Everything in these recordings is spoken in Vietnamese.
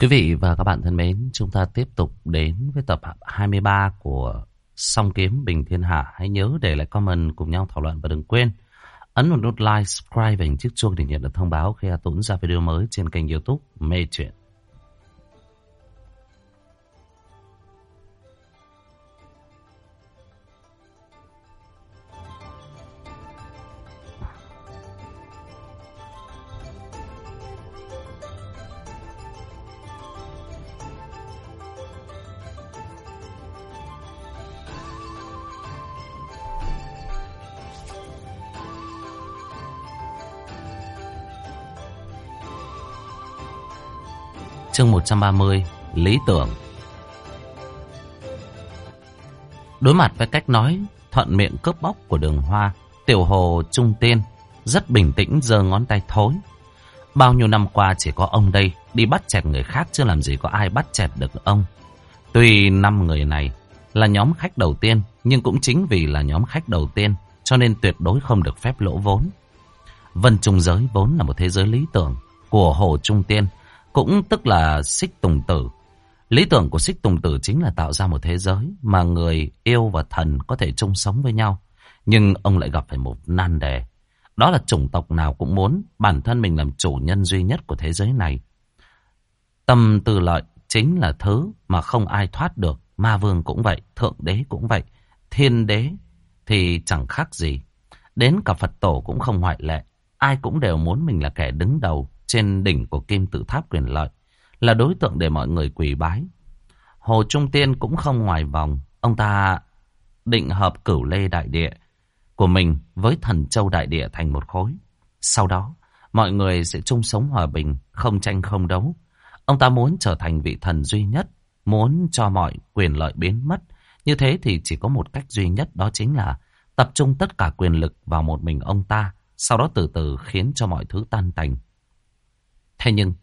Quý vị và các bạn thân mến, chúng ta tiếp tục đến với tập 23 của Song Kiếm Bình Thiên Hạ. Hãy nhớ để lại comment cùng nhau thảo luận và đừng quên ấn vào nút like, subscribe và chiếc chuông để nhận được thông báo khi hà Tuấn ra video mới trên kênh youtube Mê Chuyện. 130 Lý tưởng. Đối mặt với cách nói thuận miệng cướp bóc của đường hoa, Tiểu hồ trung tiên Rất bình tĩnh giơ ngón tay thối. Bao nhiêu năm qua chỉ có ông đây Đi bắt chẹt người khác Chưa làm gì có ai bắt chẹt được ông. Tuy năm người này là nhóm khách đầu tiên, Nhưng cũng chính vì là nhóm khách đầu tiên Cho nên tuyệt đối không được phép lỗ vốn. Vân Trung Giới vốn là một thế giới lý tưởng Của Hồ Trung Tiên cũng tức là xích tùng tử. Lý tưởng của xích tùng tử chính là tạo ra một thế giới mà người yêu và thần có thể chung sống với nhau. Nhưng ông lại gặp phải một nan đề. Đó là chủng tộc nào cũng muốn bản thân mình làm chủ nhân duy nhất của thế giới này. Tâm tư lợi chính là thứ mà không ai thoát được. Ma vương cũng vậy, thượng đế cũng vậy, thiên đế thì chẳng khác gì. Đến cả Phật tổ cũng không ngoại lệ. Ai cũng đều muốn mình là kẻ đứng đầu trên đỉnh của kim tự tháp quyền lợi, là đối tượng để mọi người quỳ bái. Hồ Trung Tiên cũng không ngoài vòng, ông ta định hợp cửu lê đại địa của mình với thần châu đại địa thành một khối. Sau đó, mọi người sẽ chung sống hòa bình, không tranh không đấu. Ông ta muốn trở thành vị thần duy nhất, muốn cho mọi quyền lợi biến mất. Như thế thì chỉ có một cách duy nhất đó chính là tập trung tất cả quyền lực vào một mình ông ta, sau đó từ từ khiến cho mọi thứ tan tành. Thế nhưng,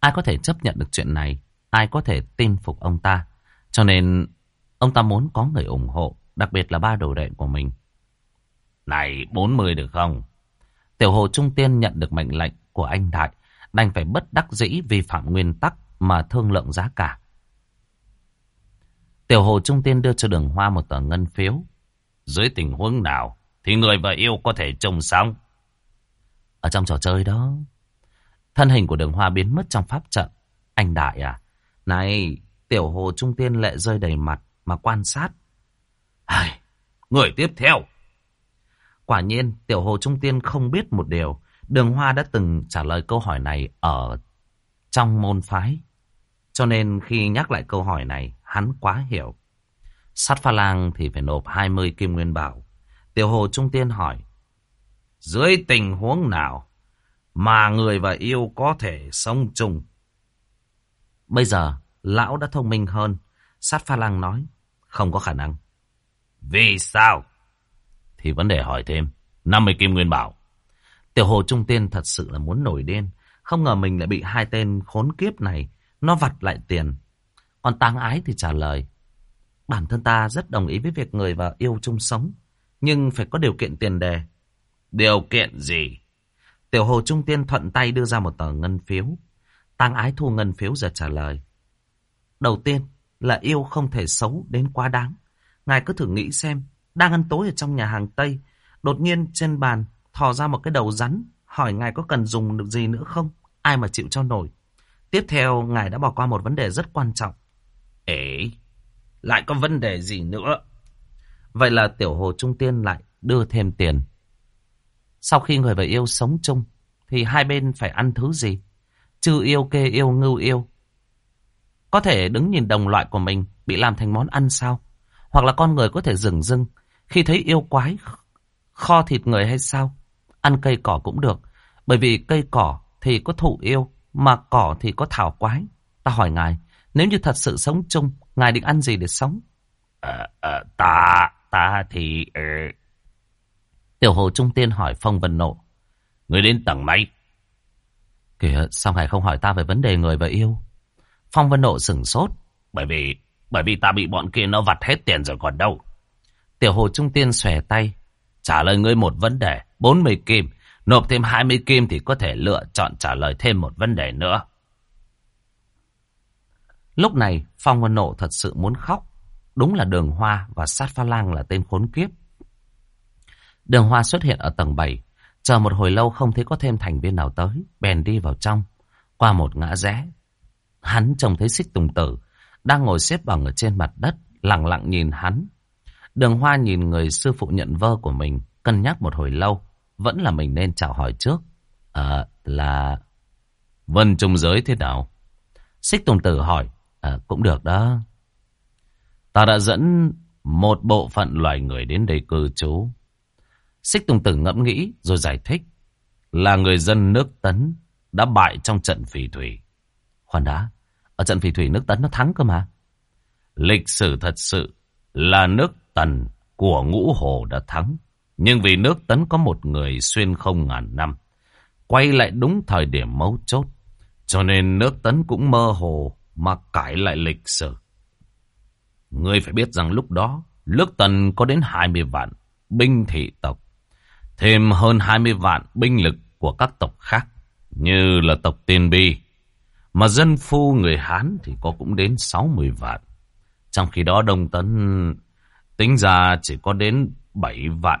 ai có thể chấp nhận được chuyện này? Ai có thể tin phục ông ta? Cho nên, ông ta muốn có người ủng hộ, đặc biệt là ba đồ đệ của mình. Này, 40 được không? Tiểu hồ Trung Tiên nhận được mệnh lệnh của anh Đại, đành phải bất đắc dĩ vi phạm nguyên tắc mà thương lượng giá cả. Tiểu hồ Trung Tiên đưa cho đường hoa một tờ ngân phiếu. Dưới tình huống nào thì người và yêu có thể trông sống? Ở trong trò chơi đó. Thân hình của đường hoa biến mất trong pháp trận. Anh Đại à? Này, tiểu hồ trung tiên lệ rơi đầy mặt mà quan sát. Ai, người tiếp theo. Quả nhiên, tiểu hồ trung tiên không biết một điều. Đường hoa đã từng trả lời câu hỏi này ở trong môn phái. Cho nên khi nhắc lại câu hỏi này, hắn quá hiểu. Sát pha lang thì phải nộp 20 kim nguyên bảo. Tiểu hồ trung tiên hỏi. Dưới tình huống nào mà người và yêu có thể sống chung. Bây giờ, lão đã thông minh hơn. Sát pha lăng nói, không có khả năng. Vì sao? Thì vấn đề hỏi thêm, 50 kim nguyên bảo. Tiểu hồ trung tiên thật sự là muốn nổi điên. Không ngờ mình lại bị hai tên khốn kiếp này, nó vặt lại tiền. Còn táng ái thì trả lời, bản thân ta rất đồng ý với việc người và yêu chung sống. Nhưng phải có điều kiện tiền đề. Điều kiện gì? Tiểu hồ trung tiên thuận tay đưa ra một tờ ngân phiếu. Tăng ái thu ngân phiếu giờ trả lời. Đầu tiên là yêu không thể xấu đến quá đáng. Ngài cứ thử nghĩ xem, đang ăn tối ở trong nhà hàng Tây, đột nhiên trên bàn thò ra một cái đầu rắn, hỏi ngài có cần dùng được gì nữa không? Ai mà chịu cho nổi. Tiếp theo, ngài đã bỏ qua một vấn đề rất quan trọng. Ê, lại có vấn đề gì nữa? Vậy là tiểu hồ trung tiên lại đưa thêm tiền sau khi người và yêu sống chung, thì hai bên phải ăn thứ gì? Chư yêu, kê yêu, ngưu yêu. Có thể đứng nhìn đồng loại của mình bị làm thành món ăn sao? Hoặc là con người có thể dừng dưng khi thấy yêu quái kho thịt người hay sao? Ăn cây cỏ cũng được, bởi vì cây cỏ thì có thụ yêu, mà cỏ thì có thảo quái. Ta hỏi ngài, nếu như thật sự sống chung, ngài định ăn gì để sống? À, à, ta, ta thì... Ờ, Tiểu hồ trung tiên hỏi Phong Vân Nộ. Người đến tầng mấy? Kìa, sao ngài không hỏi ta về vấn đề người và yêu? Phong Vân Nộ sửng sốt. Bởi vì, bởi vì ta bị bọn kia nó vặt hết tiền rồi còn đâu. Tiểu hồ trung tiên xòe tay. Trả lời ngươi một vấn đề, 40 kim. Nộp thêm 20 kim thì có thể lựa chọn trả lời thêm một vấn đề nữa. Lúc này Phong Vân Nộ thật sự muốn khóc. Đúng là đường hoa và sát pha lang là tên khốn kiếp. Đường hoa xuất hiện ở tầng 7. Chờ một hồi lâu không thấy có thêm thành viên nào tới. Bèn đi vào trong. Qua một ngã rẽ. Hắn trông thấy xích tùng tử. Đang ngồi xếp bằng ở trên mặt đất. Lặng lặng nhìn hắn. Đường hoa nhìn người sư phụ nhận vơ của mình. Cân nhắc một hồi lâu. Vẫn là mình nên chào hỏi trước. À là... Vân Trung Giới thế nào? Xích Tùng Tử hỏi. À, cũng được đó. Ta đã dẫn một bộ phận loài người đến đây cư trú. Xích Tùng Tử ngẫm nghĩ rồi giải thích. Là người dân nước Tấn đã bại trong trận phỉ thủy. Khoan đã, ở trận phỉ thủy nước Tấn nó thắng cơ mà. Lịch sử thật sự là nước Tần của ngũ hồ đã thắng. Nhưng vì nước Tấn có một người xuyên không ngàn năm. Quay lại đúng thời điểm mấu chốt. Cho nên nước Tấn cũng mơ hồ mà cải lại lịch sử. Ngươi phải biết rằng lúc đó, nước Tần có đến 20 vạn binh thị tộc. Thêm hơn 20 vạn binh lực của các tộc khác, như là tộc Tiên Bi. Mà dân phu người Hán thì có cũng đến 60 vạn. Trong khi đó Đông Tấn tính ra chỉ có đến 7 vạn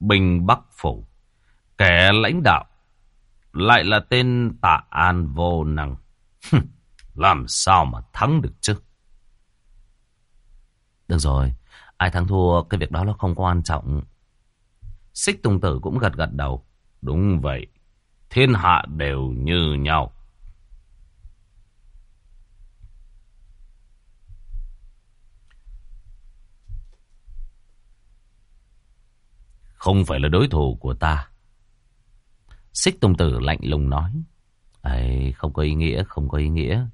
binh Bắc Phủ. Kẻ lãnh đạo lại là tên Tạ An vô năng. Làm sao mà thắng được chứ? Được rồi, ai thắng thua cái việc đó nó không quan trọng. Xích Tùng Tử cũng gật gật đầu. Đúng vậy, thiên hạ đều như nhau. Không phải là đối thủ của ta. Xích Tùng Tử lạnh lùng nói. Ấy, không có ý nghĩa, không có ý nghĩa.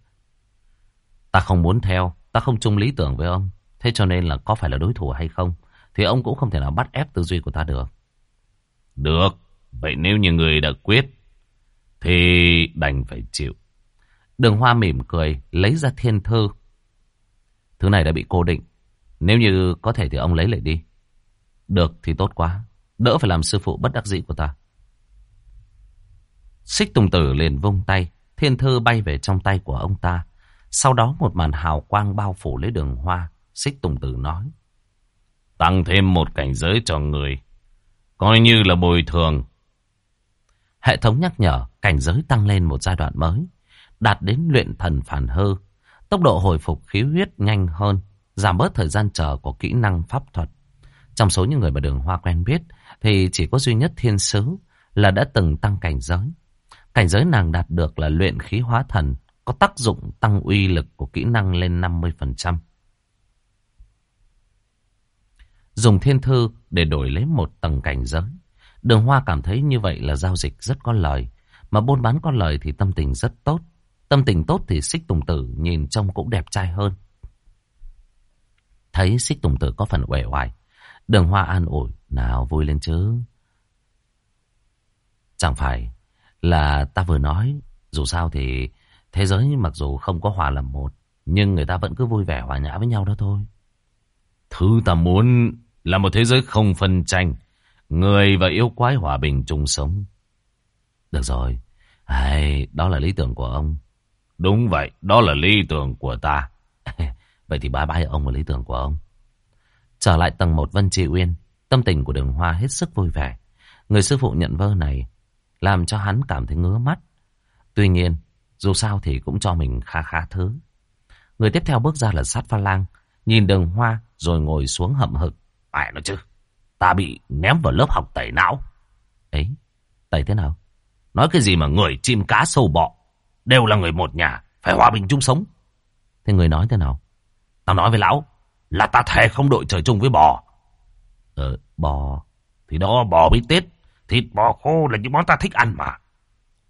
Ta không muốn theo, ta không chung lý tưởng với ông. Thế cho nên là có phải là đối thủ hay không? Thì ông cũng không thể nào bắt ép tư duy của ta được. Được, vậy nếu như người đã quyết, thì đành phải chịu. Đường Hoa mỉm cười, lấy ra thiên thư. Thứ này đã bị cố định. Nếu như có thể thì ông lấy lại đi. Được thì tốt quá. Đỡ phải làm sư phụ bất đắc dĩ của ta. Xích Tùng Tử liền vung tay. Thiên thư bay về trong tay của ông ta. Sau đó một màn hào quang bao phủ lấy đường hoa. Xích Tùng Tử nói. Tăng thêm một cảnh giới cho người. Coi như là bồi thường. Hệ thống nhắc nhở cảnh giới tăng lên một giai đoạn mới. Đạt đến luyện thần phản hư. Tốc độ hồi phục khí huyết nhanh hơn. Giảm bớt thời gian chờ của kỹ năng pháp thuật. Trong số những người mà đường hoa quen biết thì chỉ có duy nhất thiên sứ là đã từng tăng cảnh giới. Cảnh giới nàng đạt được là luyện khí hóa thần, có tác dụng tăng uy lực của kỹ năng lên 50%. Dùng thiên thư để đổi lấy một tầng cảnh giấm. Đường Hoa cảm thấy như vậy là giao dịch rất có lời. Mà buôn bán có lời thì tâm tình rất tốt. Tâm tình tốt thì xích tùng tử nhìn trông cũng đẹp trai hơn. Thấy xích tùng tử có phần uể oải. Đường Hoa an ủi. Nào, vui lên chứ. Chẳng phải là ta vừa nói. Dù sao thì thế giới mặc dù không có hòa làm một. Nhưng người ta vẫn cứ vui vẻ hòa nhã với nhau đó thôi. Thứ ta muốn là một thế giới không phân tranh. Người và yêu quái hòa bình chung sống. Được rồi. Ai, đó là lý tưởng của ông. Đúng vậy, đó là lý tưởng của ta. vậy thì bye bye ông và lý tưởng của ông. Trở lại tầng 1 Vân Trị Uyên, tâm tình của đường hoa hết sức vui vẻ. Người sư phụ nhận vơ này làm cho hắn cảm thấy ngứa mắt. Tuy nhiên, dù sao thì cũng cho mình khá khá thứ. Người tiếp theo bước ra là sát pha lang, nhìn đường hoa rồi ngồi xuống hậm hực. Ai nói chứ, ta bị ném vào lớp học tẩy não. Ấy, tẩy thế nào? Nói cái gì mà người chim cá sâu bọ, đều là người một nhà, phải hòa bình chung sống. Thế người nói thế nào? Tao nói với lão, là ta thề không đội trời chung với bò. Ờ, bò, thì đó bò bít tết, thịt bò khô là những món ta thích ăn mà.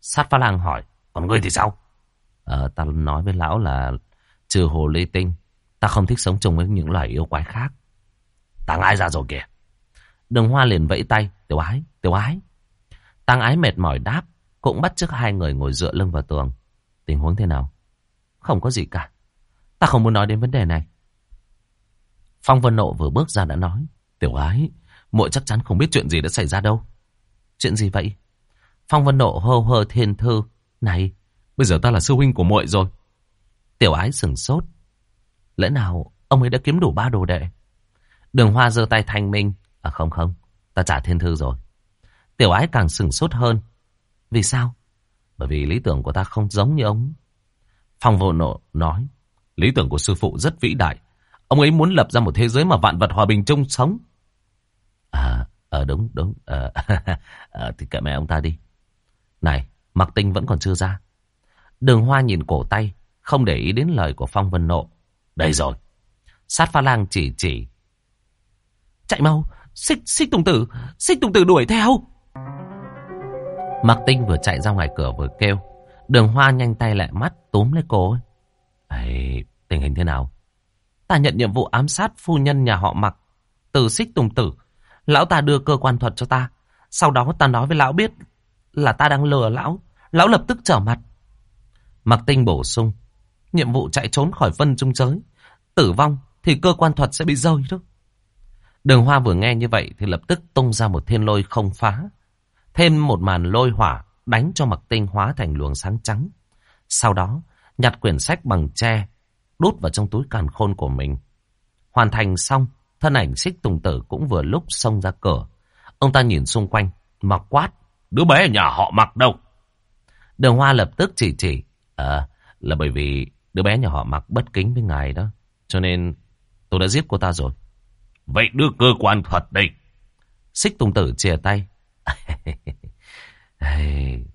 Sát phá lang hỏi, còn ngươi thì sao? Ờ, ta nói với lão là trừ hồ ly tinh, ta không thích sống chung với những loài yêu quái khác. Tăng ái ra rồi kìa. Đường hoa liền vẫy tay. Tiểu ái, tiểu ái. Tăng ái mệt mỏi đáp. Cũng bắt chước hai người ngồi dựa lưng vào tường. Tình huống thế nào? Không có gì cả. Ta không muốn nói đến vấn đề này. Phong Vân Nộ vừa bước ra đã nói. Tiểu ái, muội chắc chắn không biết chuyện gì đã xảy ra đâu. Chuyện gì vậy? Phong Vân Nộ hơ hơ thiên thư. Này, bây giờ ta là sư huynh của muội rồi. Tiểu ái sừng sốt. Lẽ nào ông ấy đã kiếm đủ ba đồ đệ? Đường Hoa giơ tay thanh minh. À không không, ta trả thiên thư rồi. Tiểu ái càng sừng sốt hơn. Vì sao? Bởi vì lý tưởng của ta không giống như ông. Phong vô nộ nói. Lý tưởng của sư phụ rất vĩ đại. Ông ấy muốn lập ra một thế giới mà vạn vật hòa bình chung sống. À, à đúng, đúng. À, à, thì kệ mẹ ông ta đi. Này, mặc tinh vẫn còn chưa ra. Đường hoa nhìn cổ tay, không để ý đến lời của Phong Vân Nộ. Đây rồi. Sát pha lang chỉ chỉ. Chạy mau, xích, xích tùng tử, xích tùng tử đuổi theo. Mặc tinh vừa chạy ra ngoài cửa vừa kêu. Đường hoa nhanh tay lại mắt túm lấy cô ấy. Tình hình thế nào? Ta nhận nhiệm vụ ám sát phu nhân nhà họ mặc. Từ xích tùng tử. Lão ta đưa cơ quan thuật cho ta. Sau đó ta nói với lão biết là ta đang lừa lão. Lão lập tức trở mặt. Mặc tinh bổ sung. Nhiệm vụ chạy trốn khỏi vân trung giới. Tử vong thì cơ quan thuật sẽ bị rơi đó. Đường hoa vừa nghe như vậy thì lập tức tung ra một thiên lôi không phá. Thêm một màn lôi hỏa đánh cho mặc tinh hóa thành luồng sáng trắng. Sau đó nhặt quyển sách bằng tre đút vào trong túi càn khôn của mình. Hoàn thành xong, thân ảnh xích tùng tử cũng vừa lúc xông ra cửa. Ông ta nhìn xung quanh, mặc quát. Đứa bé nhà họ mặc đâu? Đường Hoa lập tức chỉ chỉ. Ờ, là bởi vì đứa bé nhà họ mặc bất kính với ngài đó. Cho nên tôi đã giết cô ta rồi. Vậy đưa cơ quan thuật đây. Xích tùng tử chìa tay.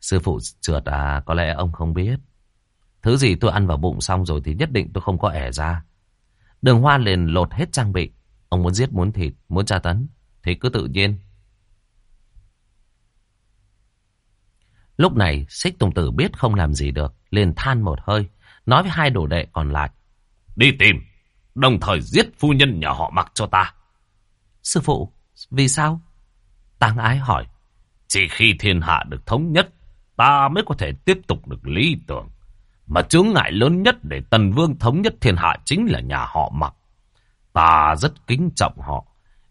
Sư phụ trượt à, có lẽ ông không biết. Thứ gì tôi ăn vào bụng xong rồi thì nhất định tôi không có ẻ ra. Đường hoa liền lột hết trang bị. Ông muốn giết muốn thịt, muốn tra tấn. Thì cứ tự nhiên. Lúc này, xích tùng tử biết không làm gì được. Liền than một hơi. Nói với hai đồ đệ còn lại. Đi tìm. Đồng thời giết phu nhân nhà họ mặc cho ta. Sư phụ, vì sao? Tăng ái hỏi. Chỉ khi thiên hạ được thống nhất, ta mới có thể tiếp tục được lý tưởng. Mà chướng ngại lớn nhất để tần vương thống nhất thiên hạ chính là nhà họ mặc. Ta rất kính trọng họ.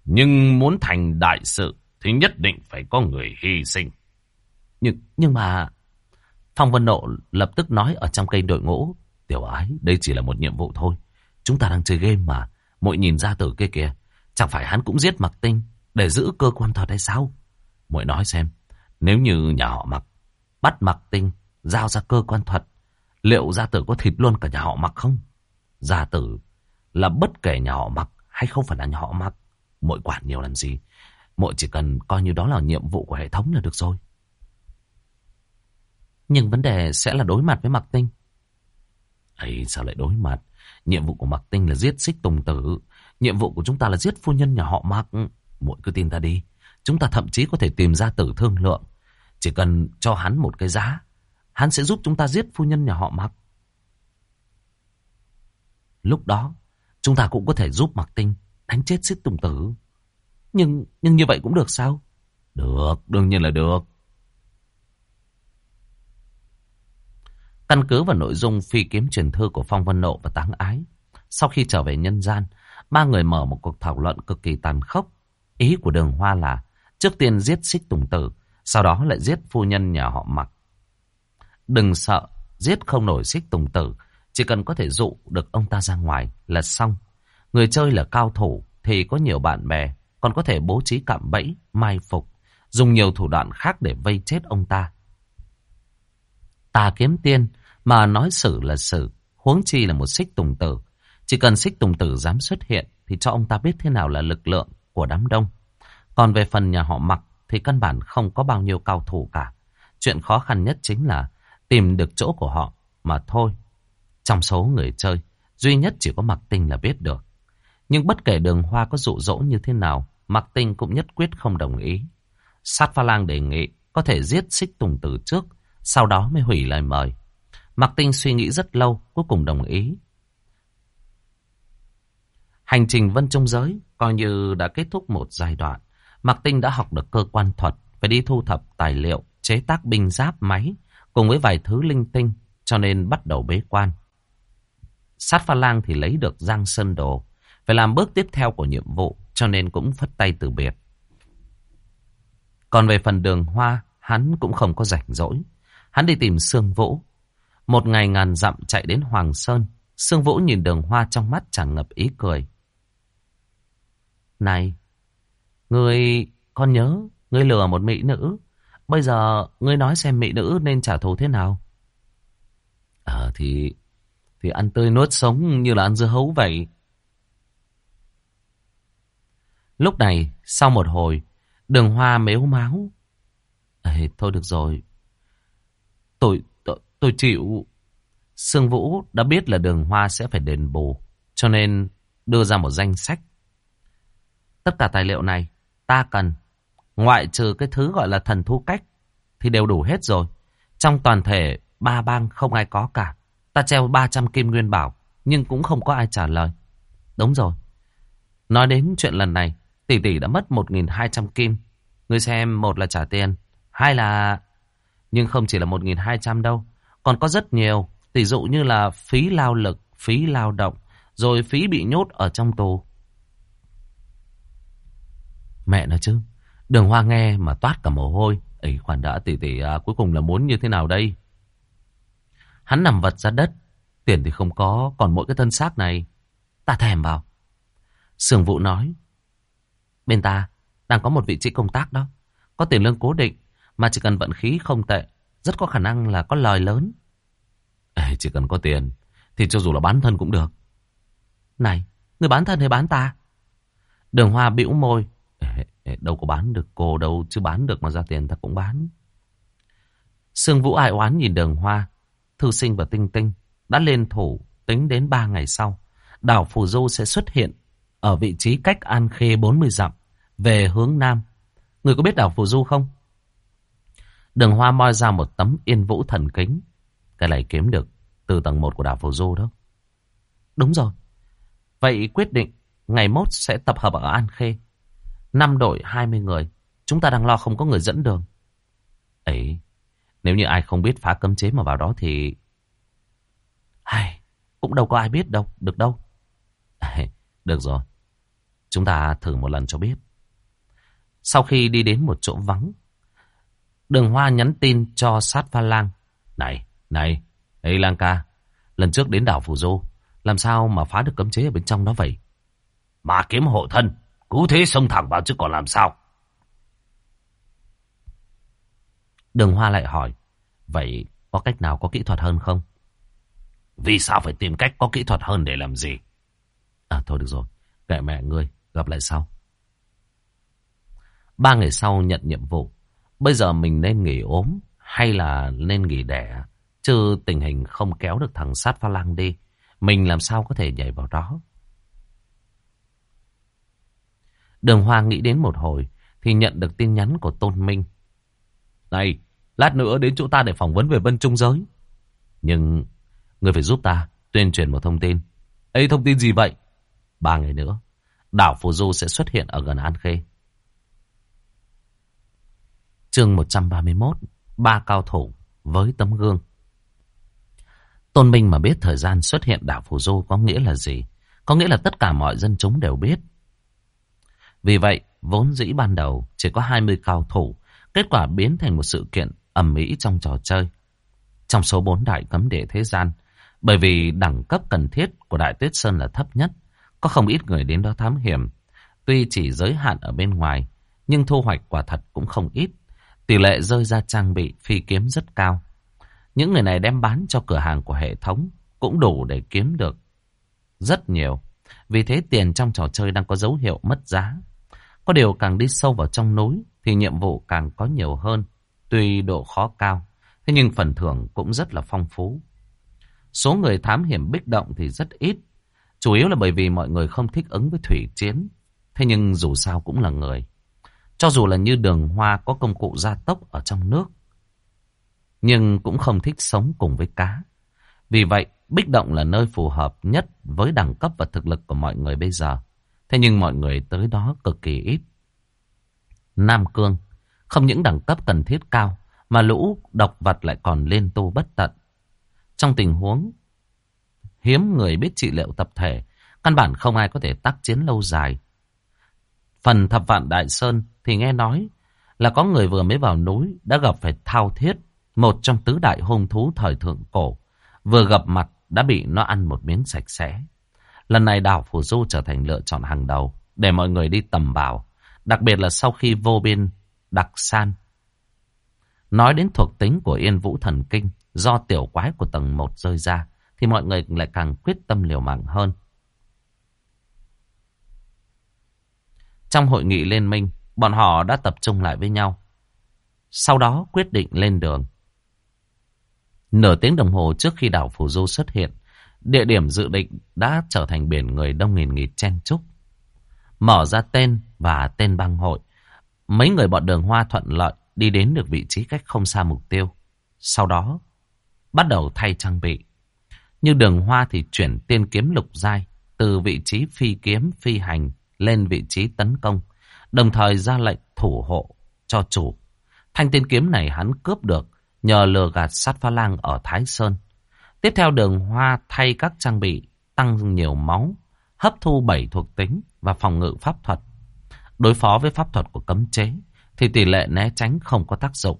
Nhưng muốn thành đại sự thì nhất định phải có người hy sinh. Nhưng, nhưng mà... Phong Vân Nộ lập tức nói ở trong cây đội ngũ. Tiểu ái, đây chỉ là một nhiệm vụ thôi. Chúng ta đang chơi game mà. Mỗi nhìn ra tử kia kìa. Chẳng phải hắn cũng giết mặc tinh để giữ cơ quan thật hay sao? Mỗi nói xem. Nếu như nhà họ mặc bắt mặc tinh giao ra cơ quan thuật Liệu gia tử có thịt luôn cả nhà họ mặc không? Gia tử là bất kể nhà họ mặc hay không phải là nhà họ mặc. Mỗi quản nhiều làm gì. Mỗi chỉ cần coi như đó là nhiệm vụ của hệ thống là được rồi. Nhưng vấn đề sẽ là đối mặt với mặc tinh. ấy, sao lại đối mặt? Nhiệm vụ của mặc tinh là giết xích tùng tử. Nhiệm vụ của chúng ta là giết phu nhân nhà họ mặc. Mỗi cứ tin ta đi. Chúng ta thậm chí có thể tìm ra tử thương lượng. Chỉ cần cho hắn một cái giá Hắn sẽ giúp chúng ta giết phu nhân nhà họ Mặc. Lúc đó, chúng ta cũng có thể giúp Mặc Tinh đánh chết xích tùng tử. Nhưng nhưng như vậy cũng được sao? Được, đương nhiên là được. Căn cứ vào nội dung phi kiếm truyền thư của Phong Vân Nộ và Táng Ái, sau khi trở về nhân gian, ba người mở một cuộc thảo luận cực kỳ tàn khốc. Ý của đường hoa là trước tiên giết xích tùng tử, sau đó lại giết phu nhân nhà họ Mặc. Đừng sợ, giết không nổi xích tùng tử. Chỉ cần có thể dụ được ông ta ra ngoài là xong. Người chơi là cao thủ thì có nhiều bạn bè, còn có thể bố trí cạm bẫy, mai phục, dùng nhiều thủ đoạn khác để vây chết ông ta. Tà kiếm tiên mà nói xử là xử, huống chi là một xích tùng tử. Chỉ cần xích tùng tử dám xuất hiện thì cho ông ta biết thế nào là lực lượng của đám đông. Còn về phần nhà họ mặc thì căn bản không có bao nhiêu cao thủ cả. Chuyện khó khăn nhất chính là tìm được chỗ của họ mà thôi. Trong số người chơi, duy nhất chỉ có Mặc Tinh là biết được. Nhưng bất kể đường hoa có dụ dỗ như thế nào, Mặc Tinh cũng nhất quyết không đồng ý. Sát Pha Lang đề nghị có thể giết xích tùng tử trước, sau đó mới hủy lời mời. Mạc Tinh suy nghĩ rất lâu, cuối cùng đồng ý. Hành trình vân trung giới coi như đã kết thúc một giai đoạn. Mạc Tinh đã học được cơ quan thuật, phải đi thu thập tài liệu, chế tác binh giáp máy, cùng với vài thứ linh tinh, cho nên bắt đầu bế quan. Sát pha lang thì lấy được Giang Sơn Đồ, phải làm bước tiếp theo của nhiệm vụ, cho nên cũng phất tay từ biệt. Còn về phần đường hoa, hắn cũng không có rảnh rỗi. Hắn đi tìm Sương Vũ. Một ngày ngàn dặm chạy đến Hoàng Sơn, Sương Vũ nhìn đường hoa trong mắt tràn ngập ý cười. Này, ngươi con nhớ, ngươi lừa một mỹ nữ. Bây giờ ngươi nói xem mỹ nữ nên trả thù thế nào? Ờ thì thì ăn tươi nuốt sống như là ăn dưa hấu vậy. Lúc này, sau một hồi, đường hoa mếu máu. Ê, thôi được rồi. Tôi, tôi, chịu. Sương Vũ đã biết là đường hoa sẽ phải đền bù. Cho nên đưa ra một danh sách. Tất cả tài liệu này ta cần. Ngoại trừ cái thứ gọi là thần thu cách. Thì đều đủ hết rồi. Trong toàn thể ba bang không ai có cả. Ta treo 300 kim nguyên bảo. Nhưng cũng không có ai trả lời. Đúng rồi. Nói đến chuyện lần này. Tỷ tỷ đã mất 1.200 kim. người xem một là trả tiền. Hai là... Nhưng không chỉ là 1.200 đâu. Còn có rất nhiều. Tỷ dụ như là phí lao lực, phí lao động. Rồi phí bị nhốt ở trong tù. Mẹ nó chứ. Đường hoa nghe mà toát cả mồ hôi. ấy khoản đã tỷ tỷ à, cuối cùng là muốn như thế nào đây? Hắn nằm vật ra đất. Tiền thì không có, còn mỗi cái thân xác này. Ta thèm vào. Sường vụ nói. Bên ta đang có một vị trí công tác đó. Có tiền lương cố định mà chỉ cần vận khí không tệ. Rất có khả năng là có lời lớn. Chỉ cần có tiền thì cho dù là bán thân cũng được. Này, người bán thân hay bán ta? Đường Hoa bĩu môi. Ê, ê, đâu có bán được cô đâu, chứ bán được mà ra tiền ta cũng bán. Sương Vũ ai oán nhìn đường Hoa. Thư sinh và Tinh Tinh đã lên thủ tính đến ba ngày sau. Đảo Phù Du sẽ xuất hiện ở vị trí cách An Khê 40 dặm về hướng Nam. Người có biết đảo Phù Du không? Đường Hoa moi ra một tấm yên vũ thần kính. Cái này kiếm được từ tầng 1 của đảo Phù Du đó. Đúng rồi. Vậy quyết định ngày mốt sẽ tập hợp ở An Khê. Năm đội 20 người. Chúng ta đang lo không có người dẫn đường. Ấy, nếu như ai không biết phá cấm chế mà vào đó thì... Hay, cũng đâu có ai biết đâu, được đâu. Được rồi. Chúng ta thử một lần cho biết. Sau khi đi đến một chỗ vắng, đường hoa nhắn tin cho sát pha lang. Này, này, ấy Lang ca, lần trước đến đảo Phù Du, làm sao mà phá được cấm chế ở bên trong đó vậy? Mà kiếm hộ thân, cứ thế xông thẳng vào chứ còn làm sao? Đường Hoa lại hỏi, vậy có cách nào có kỹ thuật hơn không? Vì sao phải tìm cách có kỹ thuật hơn để làm gì? À thôi được rồi, kệ mẹ ngươi, gặp lại sau. Ba ngày sau nhận nhiệm vụ, bây giờ mình nên nghỉ ốm hay là nên nghỉ đẻ? Chứ tình hình không kéo được thằng sát pha lang đi, mình làm sao có thể nhảy vào đó? Đường Hoa nghĩ đến một hồi thì nhận được tin nhắn của Tôn Minh. Này, lát nữa đến chỗ ta để phỏng vấn về Vân Trung Giới. Nhưng người phải giúp ta tuyên truyền một thông tin. Ê, thông tin gì vậy? Ba ngày nữa, đảo Phù Du sẽ xuất hiện ở gần An Khê. chương 131, ba cao thủ với tấm gương. Tôn Minh mà biết thời gian xuất hiện đảo Phù Du có nghĩa là gì? Có nghĩa là tất cả mọi dân chúng đều biết. Vì vậy, vốn dĩ ban đầu chỉ có 20 cao thủ, kết quả biến thành một sự kiện ẩm mỹ trong trò chơi. Trong số bốn đại cấm địa thế gian, bởi vì đẳng cấp cần thiết của Đại Tuyết Sơn là thấp nhất, có không ít người đến đó thám hiểm. Tuy chỉ giới hạn ở bên ngoài, nhưng thu hoạch quả thật cũng không ít. Tỷ lệ rơi ra trang bị phi kiếm rất cao. Những người này đem bán cho cửa hàng của hệ thống cũng đủ để kiếm được rất nhiều. Vì thế tiền trong trò chơi đang có dấu hiệu mất giá. Có điều càng đi sâu vào trong núi thì nhiệm vụ càng có nhiều hơn. Tuy độ khó cao, thế nhưng phần thưởng cũng rất là phong phú. Số người thám hiểm bích động thì rất ít. Chủ yếu là bởi vì mọi người không thích ứng với thủy chiến. Thế nhưng dù sao cũng là người. Cho dù là như đường hoa có công cụ gia tốc ở trong nước. Nhưng cũng không thích sống cùng với cá. Vì vậy, bích động là nơi phù hợp nhất với đẳng cấp và thực lực của mọi người bây giờ. Thế nhưng mọi người tới đó cực kỳ ít. Nam Cương, không những đẳng cấp cần thiết cao, mà lũ độc vật lại còn lên tô bất tận. Trong tình huống hiếm người biết trị liệu tập thể, căn bản không ai có thể tác chiến lâu dài. Phần thập vạn Đại Sơn thì nghe nói là có người vừa mới vào núi đã gặp phải thao thiết, một trong tứ đại hung thú thời thượng cổ, vừa gặp mặt đã bị nó ăn một miếng sạch sẽ. Lần này đảo Phù Du trở thành lựa chọn hàng đầu để mọi người đi tầm vào. Đặc biệt là sau khi vô biên đặc san. Nói đến thuộc tính của Yên Vũ Thần Kinh do tiểu quái của tầng 1 rơi ra thì mọi người lại càng quyết tâm liều mạng hơn. Trong hội nghị liên minh, bọn họ đã tập trung lại với nhau. Sau đó quyết định lên đường. Nửa tiếng đồng hồ trước khi đảo Phù Du xuất hiện, địa điểm dự định đã trở thành biển người đông nghìn nghịt chen chúc. Mở ra tên và tên bang hội. Mấy người bọn đường hoa thuận lợi đi đến được vị trí cách không xa mục tiêu. Sau đó, bắt đầu thay trang bị. Như đường hoa thì chuyển tiên kiếm lục giai từ vị trí phi kiếm phi hành lên vị trí tấn công, đồng thời ra lệnh thủ hộ cho chủ. Thanh tiên kiếm này hắn cướp được nhờ lừa gạt sát pha lang ở Thái Sơn. Tiếp theo đường hoa thay các trang bị tăng nhiều máu, hấp thu bảy thuộc tính và phòng ngự pháp thuật. Đối phó với pháp thuật của cấm chế thì tỷ lệ né tránh không có tác dụng.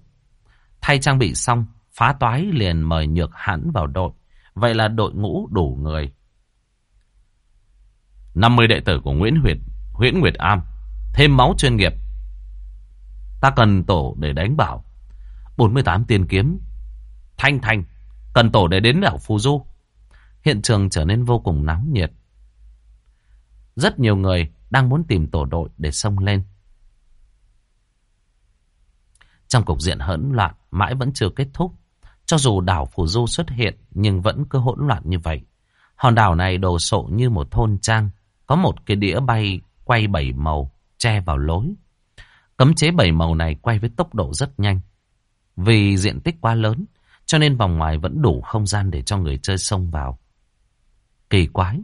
Thay trang bị xong, phá toái liền mời nhược hãn vào đội. Vậy là đội ngũ đủ người. 50 đệ tử của Nguyễn Huyệt, Huyễn Nguyệt Am, thêm máu chuyên nghiệp. Ta cần tổ để đánh bảo. 48 tiên kiếm. Thanh thanh, cần tổ để đến đảo Phù Du. Hiện trường trở nên vô cùng nóng nhiệt. Rất nhiều người đang muốn tìm tổ đội để xông lên. Trong cục diện hỗn loạn mãi vẫn chưa kết thúc. Cho dù đảo Phù Du xuất hiện nhưng vẫn cứ hỗn loạn như vậy. Hòn đảo này đồ sộ như một thôn trang. Có một cái đĩa bay quay bảy màu che vào lối. Cấm chế bảy màu này quay với tốc độ rất nhanh. Vì diện tích quá lớn cho nên vòng ngoài vẫn đủ không gian để cho người chơi xông vào. Kỳ quái,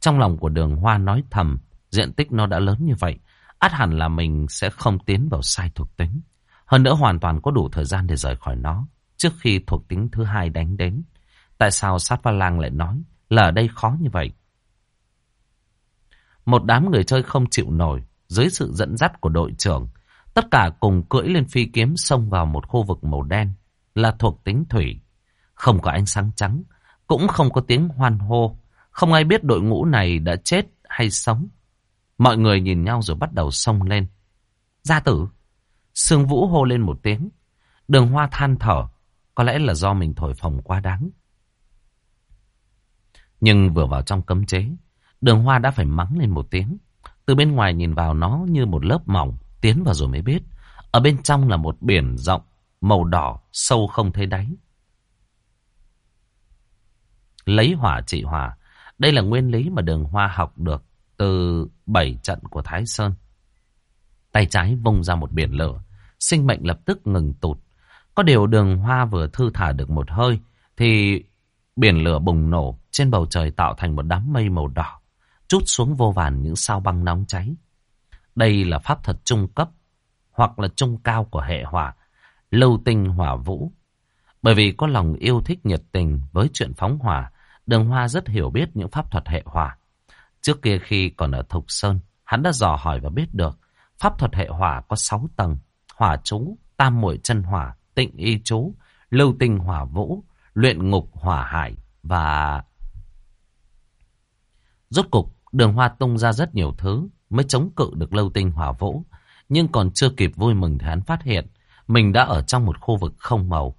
trong lòng của đường hoa nói thầm, diện tích nó đã lớn như vậy, át hẳn là mình sẽ không tiến vào sai thuộc tính. Hơn nữa hoàn toàn có đủ thời gian để rời khỏi nó, trước khi thuộc tính thứ hai đánh đến. Tại sao sát pha lang lại nói là ở đây khó như vậy? Một đám người chơi không chịu nổi, dưới sự dẫn dắt của đội trưởng, tất cả cùng cưỡi lên phi kiếm xông vào một khu vực màu đen, là thuộc tính thủy. Không có ánh sáng trắng, cũng không có tiếng hoan hô, không ai biết đội ngũ này đã chết hay sống. Mọi người nhìn nhau rồi bắt đầu xông lên. Gia tử. Sương Vũ hô lên một tiếng. Đường hoa than thở. Có lẽ là do mình thổi phồng quá đáng. Nhưng vừa vào trong cấm chế. Đường hoa đã phải mắng lên một tiếng. Từ bên ngoài nhìn vào nó như một lớp mỏng. Tiến vào rồi mới biết. Ở bên trong là một biển rộng. Màu đỏ sâu không thấy đáy. Lấy hỏa trị hỏa. Đây là nguyên lý mà đường hoa học được từ bảy trận của Thái Sơn. Tay trái vung ra một biển lửa, sinh mệnh lập tức ngừng tụt. Có điều đường hoa vừa thư thả được một hơi, thì biển lửa bùng nổ trên bầu trời tạo thành một đám mây màu đỏ, chút xuống vô vàn những sao băng nóng cháy. Đây là pháp thuật trung cấp, hoặc là trung cao của hệ hỏa, lâu tinh hỏa vũ. Bởi vì có lòng yêu thích nhiệt tình với chuyện phóng hỏa, đường hoa rất hiểu biết những pháp thuật hệ hỏa. Trước kia khi còn ở Thục Sơn, hắn đã dò hỏi và biết được pháp thuật hệ hỏa có 6 tầng. Hỏa chú, tam muội chân hỏa, tịnh y chú, lưu tinh hỏa vũ, luyện ngục hỏa hải và... Rốt cục, đường hoa tung ra rất nhiều thứ mới chống cự được lâu tinh hỏa vũ. Nhưng còn chưa kịp vui mừng thì hắn phát hiện mình đã ở trong một khu vực không màu.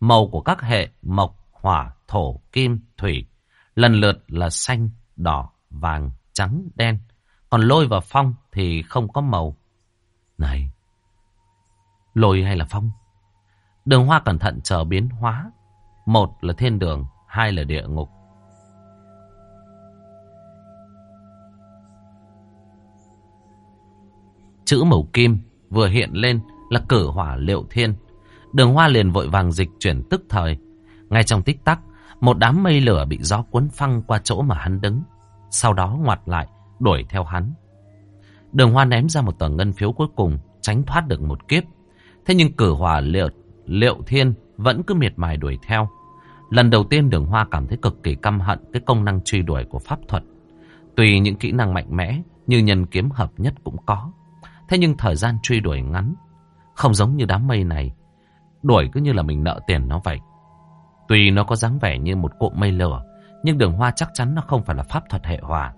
Màu của các hệ mộc, hỏa, thổ, kim, thủy lần lượt là xanh, đỏ, vàng, trắng, đen. Còn lôi và phong thì không có màu. Này, lôi hay là phong? Đường hoa cẩn thận chờ biến hóa. Một là thiên đường, hai là địa ngục. Chữ màu kim vừa hiện lên là cử hỏa liệu thiên. Đường hoa liền vội vàng dịch chuyển tức thời. Ngay trong tích tắc, một đám mây lửa bị gió cuốn phăng qua chỗ mà hắn đứng. Sau đó ngoặt lại, đuổi theo hắn. Đường hoa ném ra một tờ ngân phiếu cuối cùng, tránh thoát được một kiếp. Thế nhưng cử hỏa liệu, liệu thiên vẫn cứ miệt mài đuổi theo. Lần đầu tiên đường hoa cảm thấy cực kỳ căm hận cái công năng truy đuổi của pháp thuật. Tùy những kỹ năng mạnh mẽ như nhân kiếm hợp nhất cũng có. Thế nhưng thời gian truy đuổi ngắn, không giống như đám mây này. Đuổi cứ như là mình nợ tiền nó vậy. Tuy nó có dáng vẻ như một cụm mây lửa, Nhưng đường hoa chắc chắn nó không phải là pháp thuật hệ hỏa.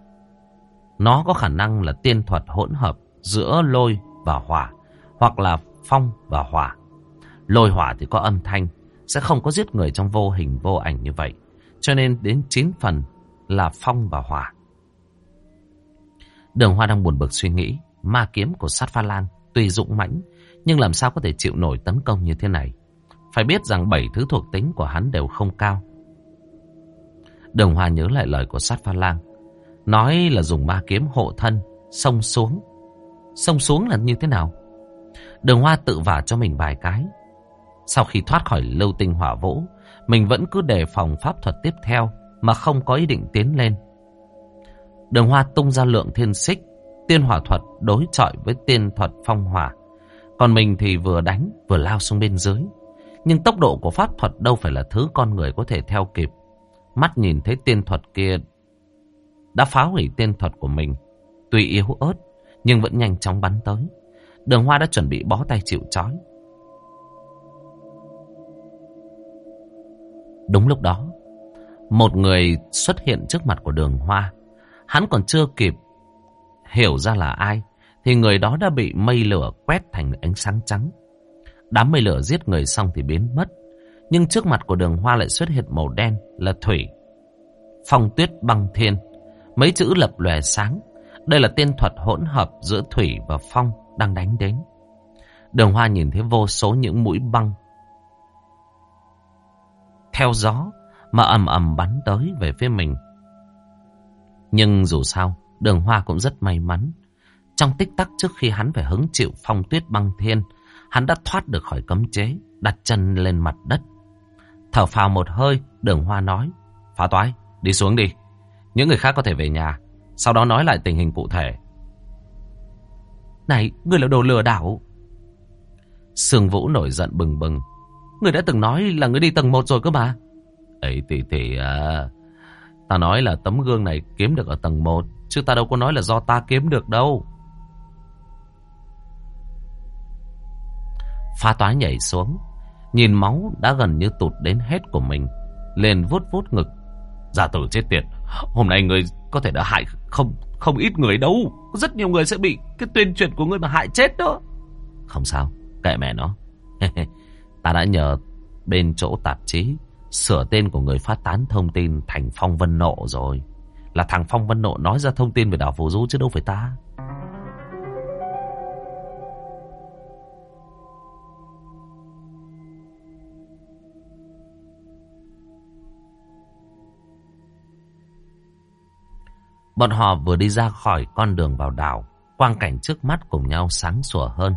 Nó có khả năng là tiên thuật hỗn hợp giữa lôi và hỏa, hoặc là phong và hỏa. Lôi hỏa thì có âm thanh, sẽ không có giết người trong vô hình vô ảnh như vậy. Cho nên đến 9 phần là phong và hỏa. Đường Hoa đang buồn bực suy nghĩ, ma kiếm của sát pha lang tuy dũng mãnh, nhưng làm sao có thể chịu nổi tấn công như thế này. Phải biết rằng bảy thứ thuộc tính của hắn đều không cao. Đường Hoa nhớ lại lời của sát pha lang, nói là dùng ma kiếm hộ thân, xông xuống. Xông xuống là như thế nào? Đường Hoa tự vả cho mình vài cái. Sau khi thoát khỏi lưu tinh hỏa vũ, mình vẫn cứ đề phòng pháp thuật tiếp theo mà không có ý định tiến lên. Đường Hoa tung ra lượng thiên xích, tiên hỏa thuật đối chọi với tiên thuật phong hỏa. Còn mình thì vừa đánh vừa lao xuống bên dưới. Nhưng tốc độ của pháp thuật đâu phải là thứ con người có thể theo kịp. Mắt nhìn thấy tiên thuật kia đã phá hủy tiên thuật của mình. Tuy yếu ớt nhưng vẫn nhanh chóng bắn tới. Đường Hoa đã chuẩn bị bó tay chịu chói. Đúng lúc đó, một người xuất hiện trước mặt của đường Hoa. Hắn còn chưa kịp hiểu ra là ai, thì người đó đã bị mây lửa quét thành ánh sáng trắng. Đám mây lửa giết người xong thì biến mất. Nhưng trước mặt của đường hoa lại xuất hiện màu đen là thủy. Phong tuyết băng thiên. Mấy chữ lập lòe sáng. Đây là tiên thuật hỗn hợp giữa thủy và phong đang đánh đến. Đường hoa nhìn thấy vô số những mũi băng. Theo gió mà ầm ầm bắn tới về phía mình. Nhưng dù sao, đường hoa cũng rất may mắn. Trong tích tắc trước khi hắn phải hứng chịu phong tuyết băng thiên, hắn đã thoát được khỏi cấm chế, đặt chân lên mặt đất. Thở phào một hơi, đường hoa nói, phá toái, đi xuống đi. Những người khác có thể về nhà, sau đó nói lại tình hình cụ thể. Này, người là đồ lừa đảo. Sương Vũ nổi giận bừng bừng. Người đã từng nói là người đi tầng 1 rồi cơ mà. Ấy thì thì à, ta nói là tấm gương này kiếm được ở tầng 1, chứ ta đâu có nói là do ta kiếm được đâu. Pha toái nhảy xuống, nhìn máu đã gần như tụt đến hết của mình, lên vuốt vuốt ngực. Giả tử chết tiệt, hôm nay người có thể đã hại không không ít người đâu. Rất nhiều người sẽ bị cái tuyên truyền của người mà hại chết đó. Không sao, kệ mẹ nó. ta đã nhờ bên chỗ tạp chí sửa tên của người phát tán thông tin thành Phong Vân Nộ rồi. Là thằng Phong Vân Nộ nói ra thông tin về đảo Phù Du chứ đâu phải ta. Bọn họ vừa đi ra khỏi con đường vào đảo, quang cảnh trước mắt cùng nhau sáng sủa hơn.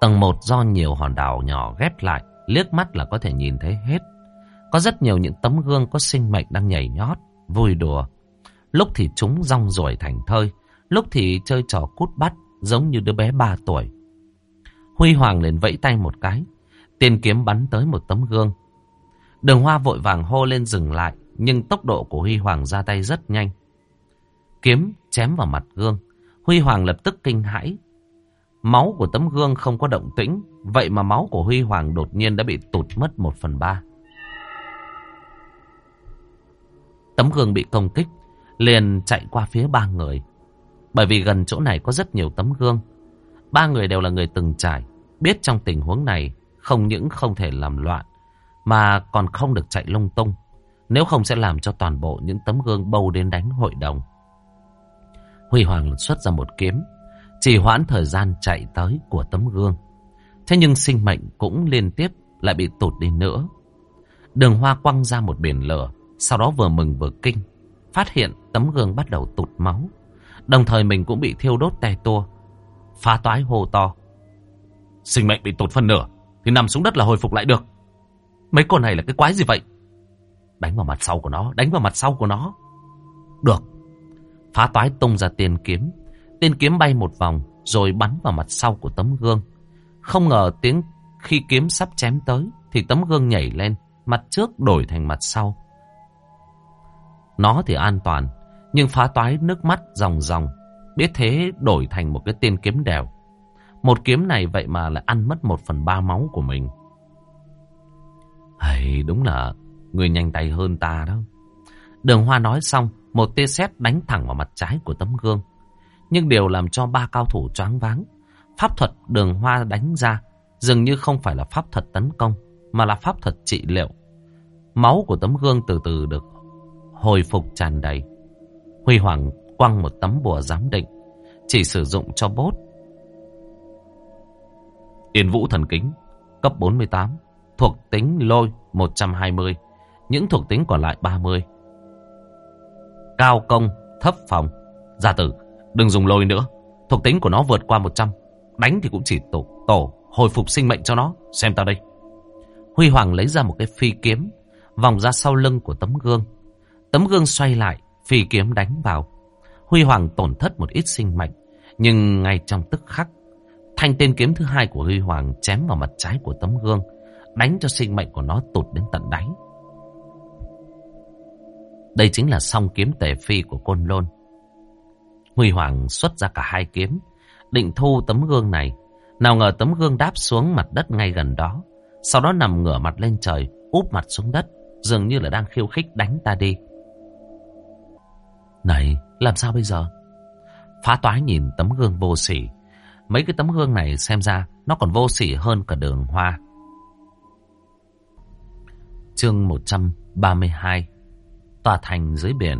Tầng 1 do nhiều hòn đảo nhỏ ghép lại, liếc mắt là có thể nhìn thấy hết. Có rất nhiều những tấm gương có sinh mệnh đang nhảy nhót, vui đùa. Lúc thì chúng rong ruổi thành thơi, lúc thì chơi trò cút bắt giống như đứa bé 3 tuổi. Huy Hoàng liền vẫy tay một cái, tiền kiếm bắn tới một tấm gương. Đường Hoa vội vàng hô lên dừng lại, nhưng tốc độ của Huy Hoàng ra tay rất nhanh. Kiếm chém vào mặt gương, Huy Hoàng lập tức kinh hãi. Máu của tấm gương không có động tĩnh, vậy mà máu của Huy Hoàng đột nhiên đã bị tụt mất một phần ba. Tấm gương bị công kích, liền chạy qua phía ba người. Bởi vì gần chỗ này có rất nhiều tấm gương. Ba người đều là người từng trải, biết trong tình huống này không những không thể làm loạn, mà còn không được chạy lung tung. Nếu không sẽ làm cho toàn bộ những tấm gương bầu đến đánh hội đồng. Huy Hoàng xuất ra một kiếm, chỉ hoãn thời gian chạy tới của tấm gương. Thế nhưng sinh mệnh cũng liên tiếp lại bị tụt đi nữa. Đường hoa quăng ra một biển lửa, sau đó vừa mừng vừa kinh, phát hiện tấm gương bắt đầu tụt máu. Đồng thời mình cũng bị thiêu đốt tè tua, phá toái hô to. Sinh mệnh bị tụt phân nửa, thì nằm xuống đất là hồi phục lại được. Mấy con này là cái quái gì vậy? Đánh vào mặt sau của nó, đánh vào mặt sau của nó. Được. Phá toái tung ra tiền kiếm. Tiền kiếm bay một vòng, rồi bắn vào mặt sau của tấm gương. Không ngờ tiếng khi kiếm sắp chém tới, thì tấm gương nhảy lên, mặt trước đổi thành mặt sau. Nó thì an toàn, nhưng phá toái nước mắt ròng ròng, biết thế đổi thành một cái tên kiếm đèo. Một kiếm này vậy mà lại ăn mất một phần ba máu của mình. Hay đúng là người nhanh tay hơn ta đó. Đường Hoa nói xong, một tia sét đánh thẳng vào mặt trái của tấm gương. Nhưng điều làm cho ba cao thủ choáng váng, pháp thuật đường Hoa đánh ra dường như không phải là pháp thuật tấn công, mà là pháp thuật trị liệu. Máu của tấm gương từ từ được hồi phục tràn đầy. Huy Hoàng quăng một tấm bùa giám định, chỉ sử dụng cho bốt. Yên vũ thần kính, cấp 48, thuộc tính lôi 120, những thuộc tính còn lại 30. Cao công, thấp phòng, gia tử, đừng dùng lôi nữa, thuộc tính của nó vượt qua 100, đánh thì cũng chỉ tổ, tổ hồi phục sinh mệnh cho nó, xem tao đây. Huy Hoàng lấy ra một cái phi kiếm, vòng ra sau lưng của tấm gương. Tấm gương xoay lại, phi kiếm đánh vào. Huy Hoàng tổn thất một ít sinh mệnh, nhưng ngay trong tức khắc, thanh tên kiếm thứ hai của Huy Hoàng chém vào mặt trái của tấm gương, đánh cho sinh mệnh của nó tụt đến tận đáy. Đây chính là song kiếm tề phi của Côn Lôn. Huy Hoàng xuất ra cả hai kiếm, định thu tấm gương này. Nào ngờ tấm gương đáp xuống mặt đất ngay gần đó. Sau đó nằm ngửa mặt lên trời, úp mặt xuống đất, dường như là đang khiêu khích đánh ta đi. Này, làm sao bây giờ? Phá toái nhìn tấm gương vô sỉ. Mấy cái tấm gương này xem ra nó còn vô sỉ hơn cả đường hoa. Chương 132 Tòa thành dưới biển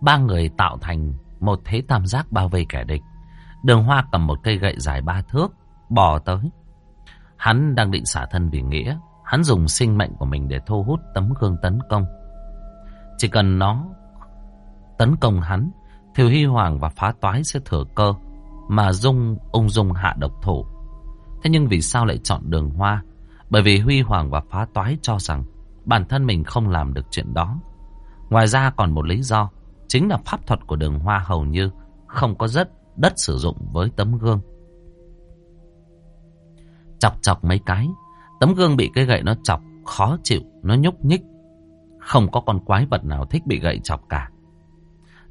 Ba người tạo thành một thế tam giác bao vây kẻ địch. Đường Hoa cầm một cây gậy dài ba thước, bò tới. Hắn đang định xả thân vì nghĩa. Hắn dùng sinh mệnh của mình để thu hút tấm gương tấn công. Chỉ cần nó tấn công hắn, Thiều Hy Hoàng và Phá Toái sẽ thừa cơ mà dung ung dung hạ độc thủ. Thế nhưng vì sao lại chọn đường hoa? Bởi vì Huy Hoàng và Phá Toái cho rằng bản thân mình không làm được chuyện đó. Ngoài ra còn một lý do, chính là pháp thuật của đường hoa hầu như không có rất đất sử dụng với tấm gương. Chọc chọc mấy cái, tấm gương bị cái gậy nó chọc, khó chịu, nó nhúc nhích. Không có con quái vật nào thích bị gậy chọc cả.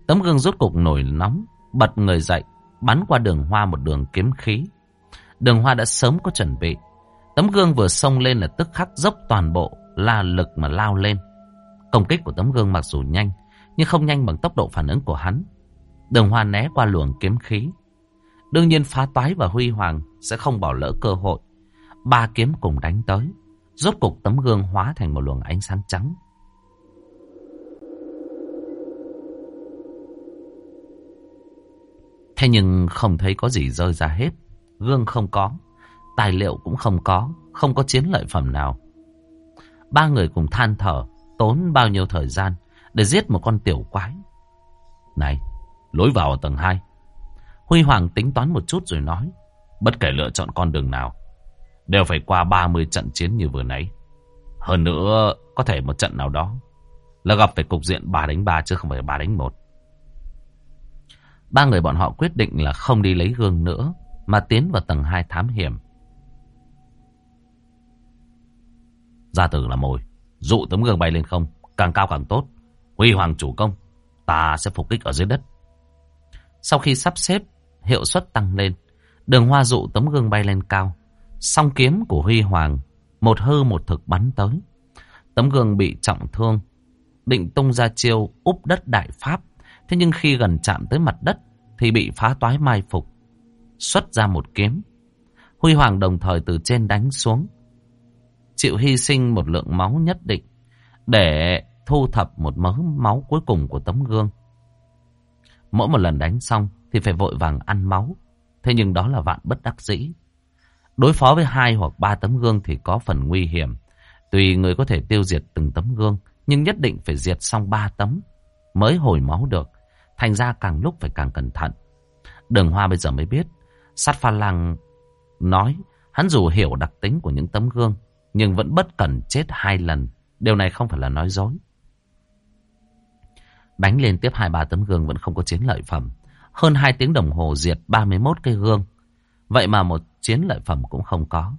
Tấm gương rốt cục nổi nóng, bật người dậy, bắn qua đường hoa một đường kiếm khí. Đường hoa đã sớm có chuẩn bị. Tấm gương vừa xông lên là tức khắc dốc toàn bộ, la lực mà lao lên. Công kích của tấm gương mặc dù nhanh, nhưng không nhanh bằng tốc độ phản ứng của hắn. Đường hoa né qua luồng kiếm khí. Đương nhiên phá toái và huy hoàng sẽ không bỏ lỡ cơ hội. Ba kiếm cùng đánh tới. Rốt cục tấm gương hóa thành một luồng ánh sáng trắng. Thế nhưng không thấy có gì rơi ra hết. Gương không có. Tài liệu cũng không có. Không có chiến lợi phẩm nào. Ba người cùng than thở. Tốn bao nhiêu thời gian để giết một con tiểu quái. Này, lối vào ở tầng 2. Huy Hoàng tính toán một chút rồi nói. Bất kể lựa chọn con đường nào, đều phải qua 30 trận chiến như vừa nãy. Hơn nữa, có thể một trận nào đó là gặp phải cục diện 3 đánh 3 chứ không phải 3 đánh 1. Ba người bọn họ quyết định là không đi lấy gương nữa, mà tiến vào tầng 2 thám hiểm. Gia tử là mồi, dụ tấm gương bay lên không, càng cao càng tốt. Huy Hoàng chủ công, ta sẽ phục kích ở dưới đất. Sau khi sắp xếp, hiệu suất tăng lên, đường hoa dụ tấm gương bay lên cao. Song kiếm của Huy Hoàng, một hư một thực bắn tới. Tấm gương bị trọng thương, định tung ra chiêu úp đất đại pháp. Thế nhưng khi gần chạm tới mặt đất thì bị phá toái mai phục. Xuất ra một kiếm. Huy Hoàng đồng thời từ trên đánh xuống. Chịu hy sinh một lượng máu nhất định để thu thập một mớ máu cuối cùng của tấm gương. Mỗi một lần đánh xong thì phải vội vàng ăn máu. Thế nhưng đó là vạn bất đắc dĩ. Đối phó với hai hoặc ba tấm gương thì có phần nguy hiểm. Tùy người có thể tiêu diệt từng tấm gương, nhưng nhất định phải diệt xong ba tấm mới hồi máu được. Thành ra càng lúc phải càng cẩn thận. Đường Hoa bây giờ mới biết. Sát pha lăng nói hắn dù hiểu đặc tính của những tấm gương, nhưng vẫn bất cẩn chết hai lần. Điều này không phải là nói dối. Đánh lên tiếp hai ba tấm gương vẫn không có chiến lợi phẩm. Hơn hai tiếng đồng hồ diệt 31 cây gương. Vậy mà một chiến lợi phẩm cũng không có.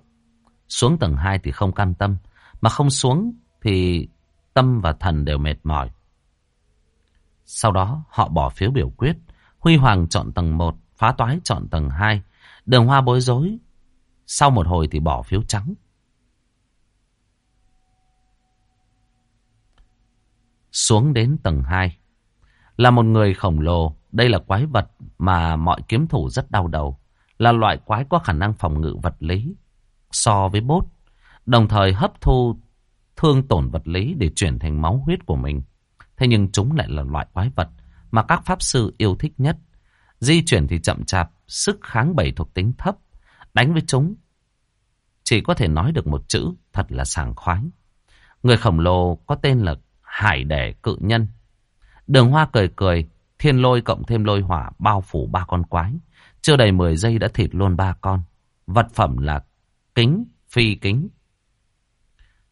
Xuống tầng 2 thì không can tâm, mà không xuống thì tâm và thần đều mệt mỏi. Sau đó họ bỏ phiếu biểu quyết, Huy Hoàng chọn tầng 1, phá toái chọn tầng 2, đường hoa bối rối. Sau một hồi thì bỏ phiếu trắng. Xuống đến tầng 2 là một người khổng lồ, đây là quái vật mà mọi kiếm thủ rất đau đầu. Là loại quái có khả năng phòng ngự vật lý so với bốt, đồng thời hấp thu thương tổn vật lý để chuyển thành máu huyết của mình. Thế nhưng chúng lại là loại quái vật mà các pháp sư yêu thích nhất. Di chuyển thì chậm chạp, sức kháng bẩy thuộc tính thấp. Đánh với chúng, chỉ có thể nói được một chữ, thật là sảng khoái. Người khổng lồ có tên là Hải Đẻ Cự Nhân. Đường Hoa cười cười, thiên lôi cộng thêm lôi hỏa bao phủ ba con quái. Chưa đầy 10 giây đã thịt luôn ba con. Vật phẩm là kính, phi kính.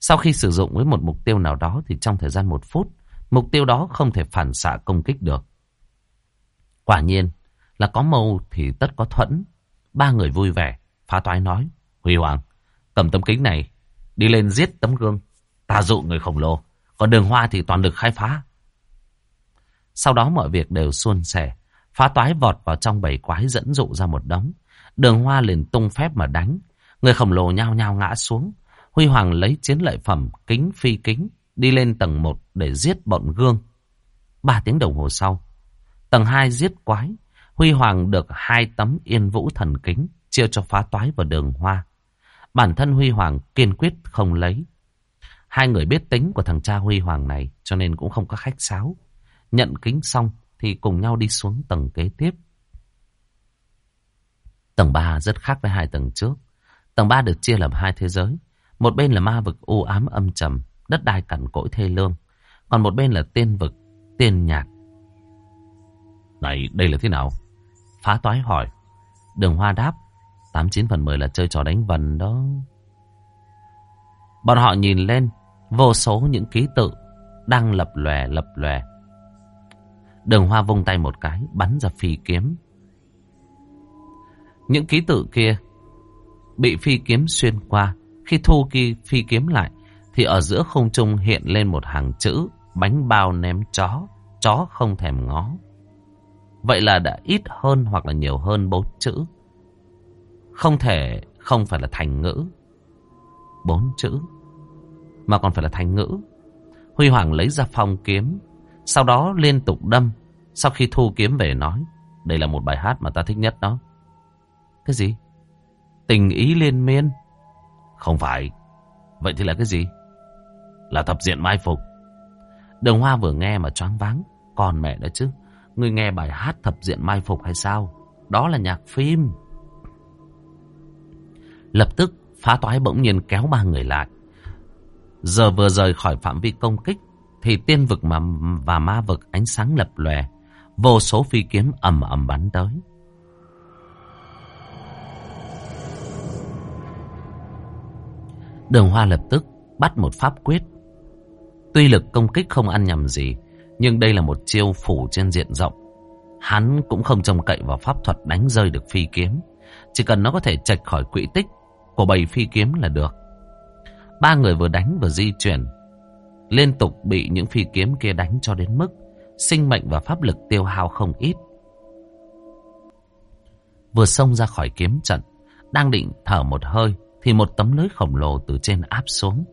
Sau khi sử dụng với một mục tiêu nào đó thì trong thời gian một phút, mục tiêu đó không thể phản xạ công kích được. Quả nhiên là có mâu thì tất có thuẫn. Ba người vui vẻ, phá toái nói. Huy Hoàng, cầm tấm kính này, đi lên giết tấm gương. Ta dụ người khổng lồ, còn đường hoa thì toàn lực khai phá. Sau đó mọi việc đều suôn sẻ. Phá toái vọt vào trong bầy quái dẫn dụ ra một đống. Đường hoa liền tung phép mà đánh. Người khổng lồ nhao nhao ngã xuống. Huy Hoàng lấy chiến lợi phẩm kính phi kính đi lên tầng 1 để giết bọn gương. Ba tiếng đồng hồ sau, tầng 2 giết quái. Huy Hoàng được hai tấm yên vũ thần kính chia cho phá toái và đường hoa. Bản thân Huy Hoàng kiên quyết không lấy. Hai người biết tính của thằng cha Huy Hoàng này cho nên cũng không có khách sáo. Nhận kính xong thì cùng nhau đi xuống tầng kế tiếp. Tầng 3 rất khác với hai tầng trước. Tầng 3 được chia làm hai thế giới. Một bên là ma vực u ám âm trầm, đất đai cằn cỗi thê lương. Còn một bên là tiên vực, tiên nhạc. Này, đây là thế nào? Phá toái hỏi. Đường hoa đáp. 89 phần 10 là chơi trò đánh vần đó. Bọn họ nhìn lên, vô số những ký tự đang lập lòe lập lòe. Đường hoa vung tay một cái, bắn ra phi kiếm. Những ký tự kia bị phi kiếm xuyên qua. Khi thu kỳ phi kiếm lại, thì ở giữa không trung hiện lên một hàng chữ bánh bao ném chó, chó không thèm ngó. Vậy là đã ít hơn hoặc là nhiều hơn bốn chữ. Không thể không phải là thành ngữ. Bốn chữ. Mà còn phải là thành ngữ. Huy Hoàng lấy ra phong kiếm. Sau đó liên tục đâm. Sau khi thu kiếm về nói. Đây là một bài hát mà ta thích nhất đó. Cái gì? Tình ý liên miên. Không phải. Vậy thì là cái gì? Là thập diện mai phục. Đường Hoa vừa nghe mà choáng váng. Còn mẹ đó chứ. người nghe bài hát thập diện mai phục hay sao? Đó là nhạc phim. Lập tức, phá toái bỗng nhiên kéo ba người lại. Giờ vừa rời khỏi phạm vi công kích thì tiên vực mà và ma vực ánh sáng lập lòe, vô số phi kiếm ầm ầm bắn tới. Đường Hoa lập tức bắt một pháp quyết. Tuy lực công kích không ăn nhầm gì, nhưng đây là một chiêu phủ trên diện rộng. Hắn cũng không trông cậy vào pháp thuật đánh rơi được phi kiếm. Chỉ cần nó có thể chạch khỏi quỹ tích của bầy phi kiếm là được. Ba người vừa đánh vừa di chuyển. Liên tục bị những phi kiếm kia đánh cho đến mức sinh mệnh và pháp lực tiêu hao không ít. Vừa xông ra khỏi kiếm trận, đang định thở một hơi thì một tấm lưới khổng lồ từ trên áp xuống.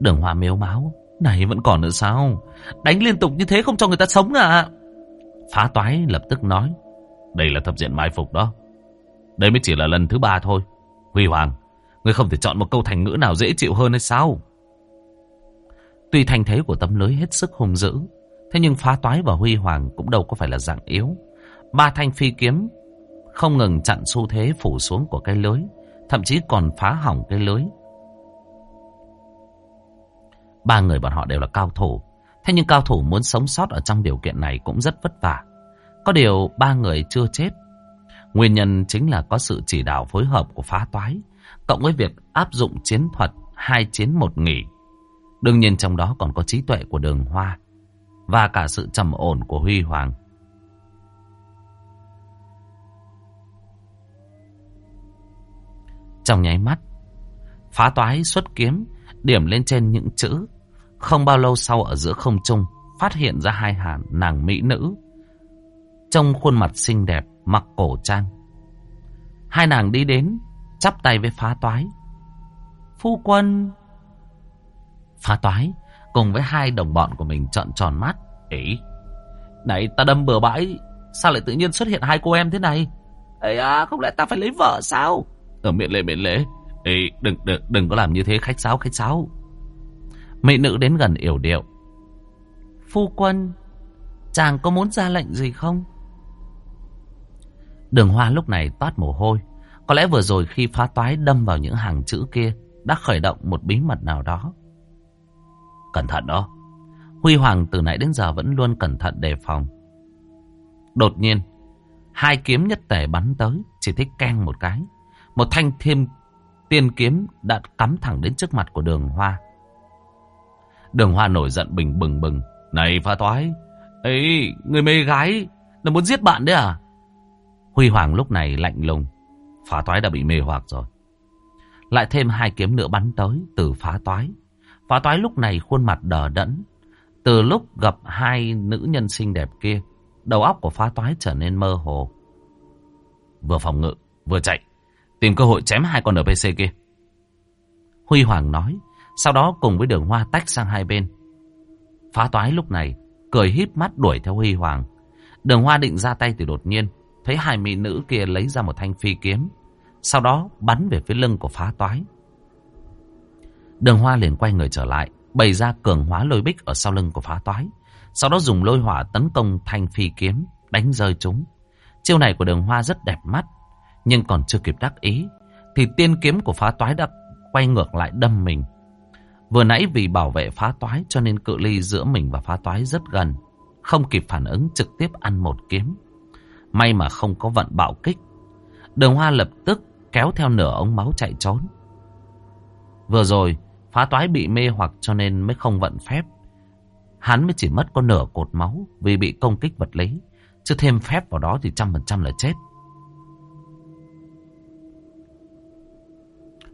Đường hoa miếu máu. Này vẫn còn nữa sao? Đánh liên tục như thế không cho người ta sống à? Phá toái lập tức nói. Đây là thập diện mai phục đó. Đây mới chỉ là lần thứ ba thôi. Huy Hoàng, người không thể chọn một câu thành ngữ nào dễ chịu hơn hay sao? Tuy thành thế của tấm lưới hết sức hung dữ, thế nhưng phá toái và Huy Hoàng cũng đâu có phải là dạng yếu. Ba thanh phi kiếm không ngừng chặn xu thế phủ xuống của cái lưới, thậm chí còn phá hỏng cái lưới. Ba người bọn họ đều là cao thủ, thế nhưng cao thủ muốn sống sót ở trong điều kiện này cũng rất vất vả. Có điều ba người chưa chết Nguyên nhân chính là có sự chỉ đạo phối hợp của phá toái, cộng với việc áp dụng chiến thuật hai chiến một nghỉ. Đương nhiên trong đó còn có trí tuệ của đường hoa và cả sự trầm ổn của Huy Hoàng. Trong nháy mắt, phá toái xuất kiếm, điểm lên trên những chữ. Không bao lâu sau ở giữa không trung, phát hiện ra hai hàn nàng mỹ nữ. Trong khuôn mặt xinh đẹp, mặc cổ trang. Hai nàng đi đến, chắp tay với phá toái. Phu quân! Phá toái, Cùng với hai đồng bọn của mình trợn tròn mắt. Ý, này ta đâm bừa bãi, sao lại tự nhiên xuất hiện hai cô em thế này? Ây à, không lẽ ta phải lấy vợ sao? Ở miệng lễ miệng lễ. Ê, đừng, đừng, đừng có làm như thế khách sáo khách sáo. Mỹ nữ đến gần yểu điệu. Phu quân, chàng có muốn ra lệnh gì không? Đường hoa lúc này toát mồ hôi. Có lẽ vừa rồi khi phá toái đâm vào những hàng chữ kia đã khởi động một bí mật nào đó. Cẩn thận đó. Huy Hoàng từ nãy đến giờ vẫn luôn cẩn thận đề phòng. Đột nhiên, hai kiếm nhất tể bắn tới, chỉ thích keng một cái. Một thanh thêm tiên kiếm đã cắm thẳng đến trước mặt của đường hoa. Đường hoa nổi giận bình bừng bừng. Này phá toái, ấy người mê gái, là muốn giết bạn đấy à? Huy Hoàng lúc này lạnh lùng. Phá toái đã bị mê hoặc rồi. Lại thêm hai kiếm nữa bắn tới từ phá toái. Phá toái lúc này khuôn mặt đờ đẫn. Từ lúc gặp hai nữ nhân xinh đẹp kia, đầu óc của phá toái trở nên mơ hồ. Vừa phòng ngự, vừa chạy, tìm cơ hội chém hai con NPC kia. Huy Hoàng nói, sau đó cùng với đường hoa tách sang hai bên. Phá toái lúc này, cười híp mắt đuổi theo Huy Hoàng. Đường hoa định ra tay thì đột nhiên, thấy hai mỹ nữ kia lấy ra một thanh phi kiếm, sau đó bắn về phía lưng của phá toái. Đường hoa liền quay người trở lại, bày ra cường hóa lôi bích ở sau lưng của phá toái. Sau đó dùng lôi hỏa tấn công thanh phi kiếm, đánh rơi chúng. Chiêu này của đường hoa rất đẹp mắt, nhưng còn chưa kịp đắc ý, thì tiên kiếm của phá toái đã quay ngược lại đâm mình. Vừa nãy vì bảo vệ phá toái cho nên cự ly giữa mình và phá toái rất gần, không kịp phản ứng trực tiếp ăn một kiếm. May mà không có vận bạo kích. Đường hoa lập tức kéo theo nửa ống máu chạy trốn. Vừa rồi, phá toái bị mê hoặc cho nên mới không vận phép. Hắn mới chỉ mất có nửa cột máu vì bị công kích vật lý. Chứ thêm phép vào đó thì trăm phần trăm là chết.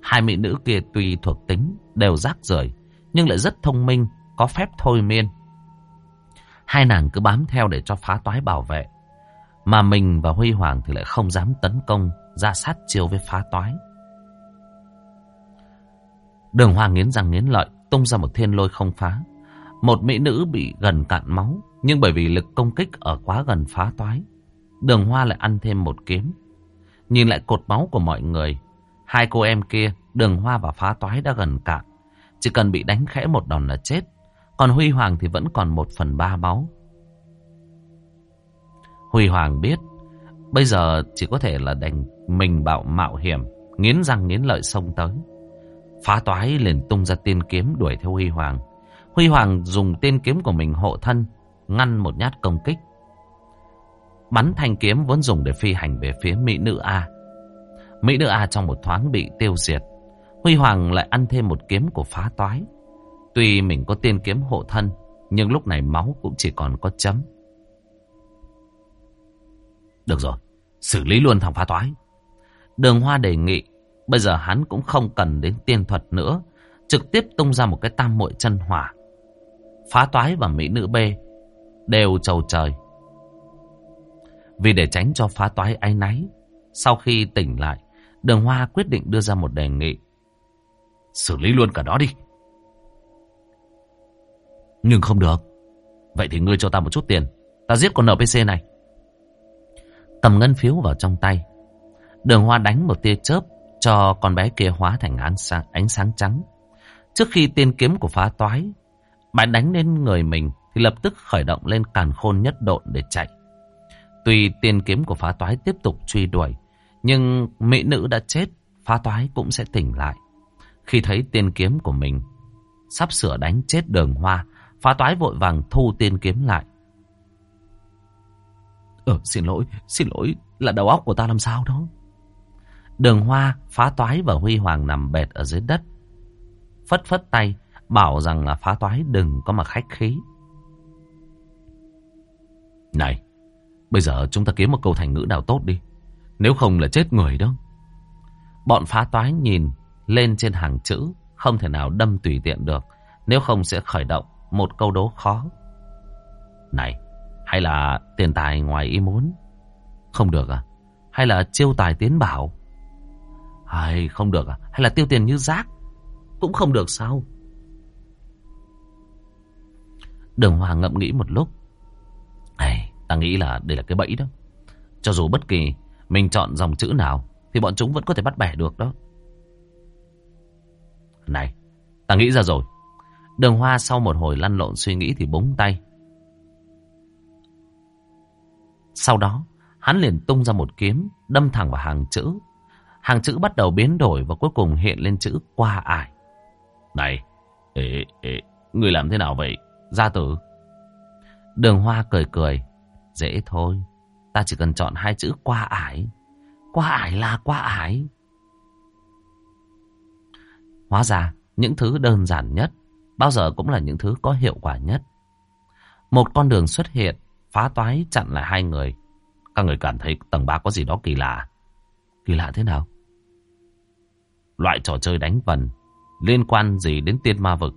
Hai mỹ nữ kia tùy thuộc tính đều rác rưởi nhưng lại rất thông minh, có phép thôi miên. Hai nàng cứ bám theo để cho phá toái bảo vệ. Mà mình và Huy Hoàng thì lại không dám tấn công ra sát chiêu với phá toái. Đường Hoa nghiến răng nghiến lợi, tung ra một thiên lôi không phá. Một mỹ nữ bị gần cạn máu, nhưng bởi vì lực công kích ở quá gần phá toái. Đường Hoa lại ăn thêm một kiếm. Nhìn lại cột máu của mọi người, hai cô em kia, Đường Hoa và phá toái đã gần cạn. Chỉ cần bị đánh khẽ một đòn là chết. Còn Huy Hoàng thì vẫn còn một phần ba máu. Huy Hoàng biết Bây giờ chỉ có thể là đành mình bạo mạo hiểm Nghiến răng nghiến lợi xông tới Phá toái liền tung ra tiên kiếm đuổi theo Huy Hoàng. Huy Hoàng dùng tiên kiếm của mình hộ thân Ngăn một nhát công kích. Bắn thanh kiếm vốn dùng để phi hành về phía Mỹ nữ A. Mỹ nữ A trong một thoáng bị tiêu diệt. Huy Hoàng lại ăn thêm một kiếm của phá toái. Tuy mình có tiên kiếm hộ thân Nhưng lúc này máu cũng chỉ còn có chấm. Được rồi, xử lý luôn thằng phá toái. Đường Hoa đề nghị, bây giờ hắn cũng không cần đến tiên thuật nữa, trực tiếp tung ra một cái tam muội chân hỏa. Phá toái và mỹ nữ B đều trầu trời. Vì để tránh cho phá toái áy náy, sau khi tỉnh lại, đường Hoa quyết định đưa ra một đề nghị. Xử lý luôn cả đó đi. Nhưng không được. Vậy thì ngươi cho ta một chút tiền. Ta giết con NPC này. Cầm ngân phiếu vào trong tay. Đường hoa đánh một tia chớp cho con bé kia hóa thành ánh sáng, ánh sáng trắng. Trước khi tiên kiếm của phá toái, bạn đánh lên người mình thì lập tức khởi động lên càn khôn nhất độn để chạy. Tuy tiên kiếm của phá toái tiếp tục truy đuổi, nhưng mỹ nữ đã chết, phá toái cũng sẽ tỉnh lại. Khi thấy tiên kiếm của mình sắp sửa đánh chết đường hoa, phá toái vội vàng thu tiên kiếm lại. Ờ, xin lỗi, xin lỗi, là đầu óc của ta làm sao đó. Đường Hoa, phá toái và Huy Hoàng nằm bệt ở dưới đất. Phất phất tay, bảo rằng là phá toái đừng có mà khách khí. Này, bây giờ chúng ta kiếm một câu thành ngữ nào tốt đi. Nếu không là chết người đó. Bọn phá toái nhìn lên trên hàng chữ, không thể nào đâm tùy tiện được. Nếu không sẽ khởi động một câu đố khó. Này, hay là tiền tài ngoài ý muốn? Không được à? Hay là chiêu tài tiến bảo? Hay không được à? Hay là tiêu tiền như rác? Cũng không được sao? Đường Hoa ngậm nghĩ một lúc. Này, ta nghĩ là đây là cái bẫy đó. Cho dù bất kỳ mình chọn dòng chữ nào thì bọn chúng vẫn có thể bắt bẻ được đó. Này, ta nghĩ ra rồi. Đường Hoa sau một hồi lăn lộn suy nghĩ thì búng tay. Sau đó, hắn liền tung ra một kiếm, đâm thẳng vào hàng chữ. Hàng chữ bắt đầu biến đổi và cuối cùng hiện lên chữ qua ải. Này, ê, ê, người làm thế nào vậy? Gia tử. Đường Hoa cười cười. Dễ thôi, ta chỉ cần chọn hai chữ qua ải. Qua ải là qua ải. Hóa ra, những thứ đơn giản nhất, bao giờ cũng là những thứ có hiệu quả nhất. Một con đường xuất hiện, phá toái chặn lại hai người. Các người cảm thấy tầng 3 có gì đó kỳ lạ. Kỳ lạ thế nào? Loại trò chơi đánh vần liên quan gì đến tiên ma vực?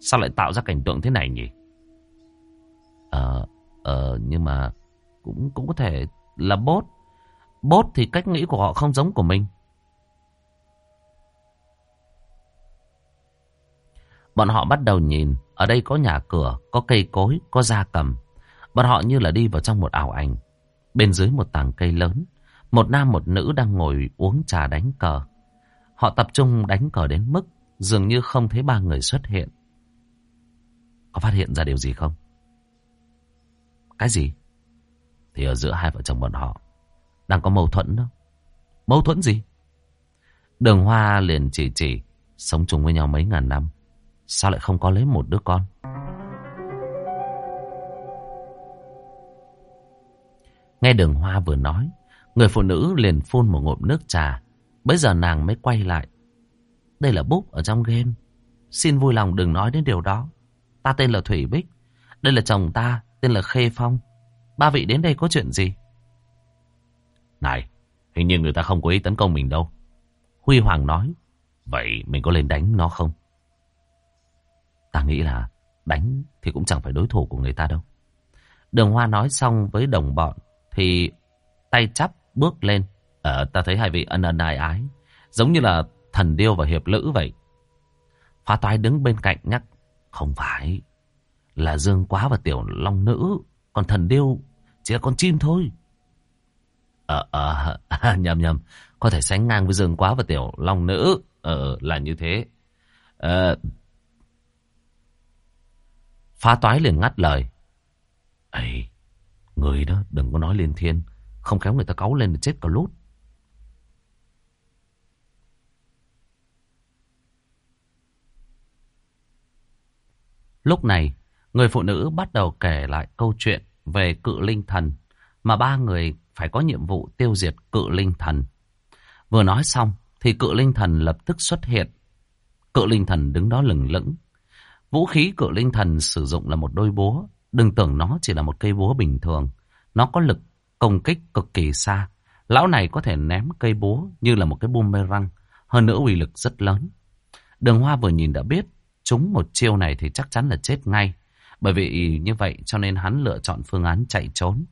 Sao lại tạo ra cảnh tượng thế này nhỉ? Ờ, ờ, nhưng mà cũng cũng có thể là bốt. Bốt thì cách nghĩ của họ không giống của mình. Bọn họ bắt đầu nhìn, ở đây có nhà cửa, có cây cối, có gia cầm. Bọn họ như là đi vào trong một ảo ảnh. Bên dưới một tảng cây lớn, một nam một nữ đang ngồi uống trà đánh cờ. Họ tập trung đánh cờ đến mức dường như không thấy ba người xuất hiện. Có phát hiện ra điều gì không? Cái gì? Thì ở giữa hai vợ chồng bọn họ đang có mâu thuẫn đó. Mâu thuẫn gì? Đường Hoa liền chỉ chỉ sống chung với nhau mấy ngàn năm. Sao lại không có lấy một đứa con? Nghe đường hoa vừa nói, người phụ nữ liền phun một ngụm nước trà. Bây giờ nàng mới quay lại. Đây là búp ở trong game. Xin vui lòng đừng nói đến điều đó. Ta tên là Thủy Bích. Đây là chồng ta, tên là Khê Phong. Ba vị đến đây có chuyện gì? Này, hình như người ta không có ý tấn công mình đâu. Huy Hoàng nói. Vậy mình có lên đánh nó không? Ta nghĩ là đánh thì cũng chẳng phải đối thủ của người ta đâu. Đường Hoa nói xong với đồng bọn thì tay chắp bước lên. Ờ, ta thấy hai vị ân ân ai ái. Giống như là thần điêu và hiệp lữ vậy. Phá toái đứng bên cạnh nhắc. Không phải. Là Dương Quá và Tiểu Long Nữ. Còn thần điêu chỉ là con chim thôi. Ờ, ờ, nhầm nhầm. Có thể sánh ngang với Dương Quá và Tiểu Long Nữ. Ờ, là như thế. Ờ, Phá toái liền ngắt lời. Ấy, người đó đừng có nói lên thiên. Không khéo người ta cáu lên để chết cả lút. Lúc này, người phụ nữ bắt đầu kể lại câu chuyện về cự linh thần mà ba người phải có nhiệm vụ tiêu diệt cự linh thần. Vừa nói xong thì cự linh thần lập tức xuất hiện. Cự linh thần đứng đó lừng lững, Vũ khí cự linh thần sử dụng là một đôi búa. Đừng tưởng nó chỉ là một cây búa bình thường. Nó có lực công kích cực kỳ xa. Lão này có thể ném cây búa như là một cái boomerang. Hơn nữa uy lực rất lớn. Đường Hoa vừa nhìn đã biết chúng một chiêu này thì chắc chắn là chết ngay. Bởi vì như vậy cho nên hắn lựa chọn phương án chạy trốn.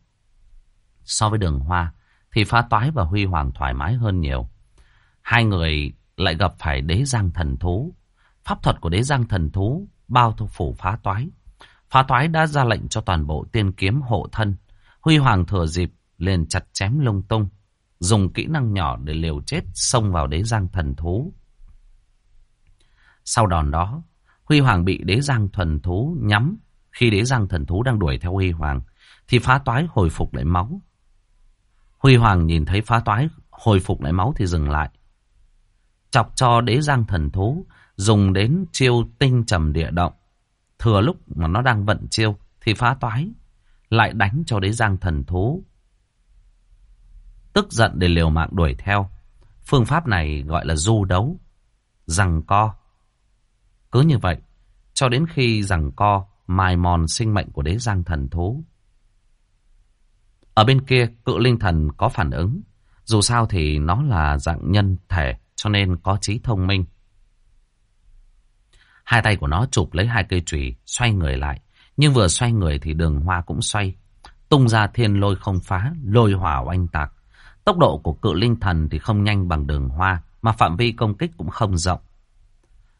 So với đường Hoa thì phá toái và Huy Hoàng thoải mái hơn nhiều. Hai người lại gặp phải đế giang thần thú. Pháp thuật của đế giang thần thú bao thu phủ phá toái. Phá toái đã ra lệnh cho toàn bộ tiên kiếm hộ thân. Huy Hoàng thừa dịp liền chặt chém lung tung. Dùng kỹ năng nhỏ để liều chết xông vào đế giang thần thú. Sau đòn đó, Huy Hoàng bị đế giang thần thú nhắm. Khi đế giang thần thú đang đuổi theo Huy Hoàng, thì phá toái hồi phục lại máu. Huy Hoàng nhìn thấy phá toái hồi phục lại máu thì dừng lại. Chọc cho đế giang thần thú dùng đến chiêu tinh trầm địa động. Thừa lúc mà nó đang vận chiêu thì phá toái, lại đánh cho đế giang thần thú. Tức giận để liều mạng đuổi theo. Phương pháp này gọi là du đấu, rằng co. Cứ như vậy, cho đến khi rằng co mài mòn sinh mệnh của đế giang thần thú. Ở bên kia, cự linh thần có phản ứng. Dù sao thì nó là dạng nhân thể, cho nên có trí thông minh. Hai tay của nó chụp lấy hai cây chùy xoay người lại. Nhưng vừa xoay người thì đường hoa cũng xoay. Tung ra thiên lôi không phá, lôi hỏa oanh tạc. Tốc độ của cự linh thần thì không nhanh bằng đường hoa, mà phạm vi công kích cũng không rộng.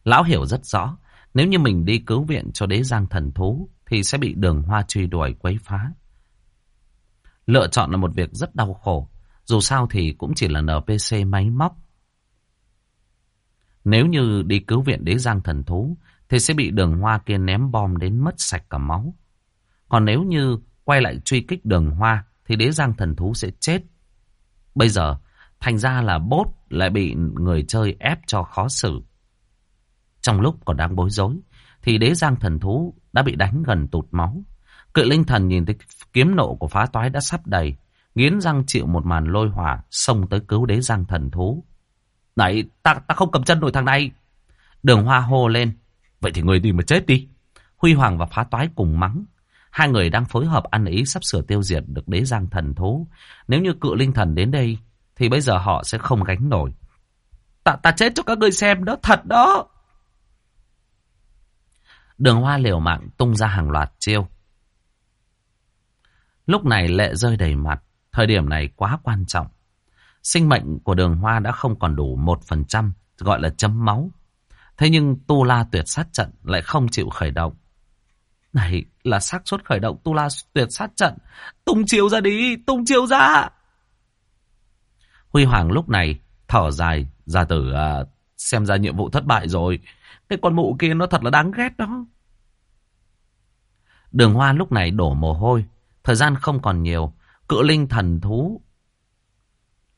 Lão hiểu rất rõ, nếu như mình đi cứu viện cho đế giang thần thú, thì sẽ bị đường hoa truy đuổi quấy phá. Lựa chọn là một việc rất đau khổ. Dù sao thì cũng chỉ là NPC máy móc. Nếu như đi cứu viện đế giang thần thú thì sẽ bị đường hoa kia ném bom đến mất sạch cả máu. Còn nếu như quay lại truy kích đường hoa thì đế giang thần thú sẽ chết. Bây giờ thành ra là bốt lại bị người chơi ép cho khó xử. Trong lúc còn đang bối rối thì đế giang thần thú đã bị đánh gần tụt máu. Cự linh thần nhìn thấy kiếm nộ của phá toái đã sắp đầy, nghiến răng chịu một màn lôi hỏa xông tới cứu đế giang thần thú. Này, ta, ta không cầm chân nổi thằng này. Đường hoa hô lên. Vậy thì người đi mà chết đi. Huy Hoàng và phá toái cùng mắng. Hai người đang phối hợp ăn ý sắp sửa tiêu diệt được đế giang thần thú. Nếu như cự linh thần đến đây, thì bây giờ họ sẽ không gánh nổi. Ta, ta chết cho các người xem đó, thật đó. Đường hoa liều mạng tung ra hàng loạt chiêu. Lúc này lệ rơi đầy mặt. Thời điểm này quá quan trọng. Sinh mệnh của đường hoa đã không còn đủ một phần trăm gọi là chấm máu. Thế nhưng Tu La tuyệt sát trận lại không chịu khởi động. Này là xác suất khởi động Tu La tuyệt sát trận. Tung chiêu ra đi, tung chiêu ra. Huy Hoàng lúc này thở dài, ra tử à, xem ra nhiệm vụ thất bại rồi. Cái con mụ kia nó thật là đáng ghét đó. Đường Hoa lúc này đổ mồ hôi, thời gian không còn nhiều, cự linh thần thú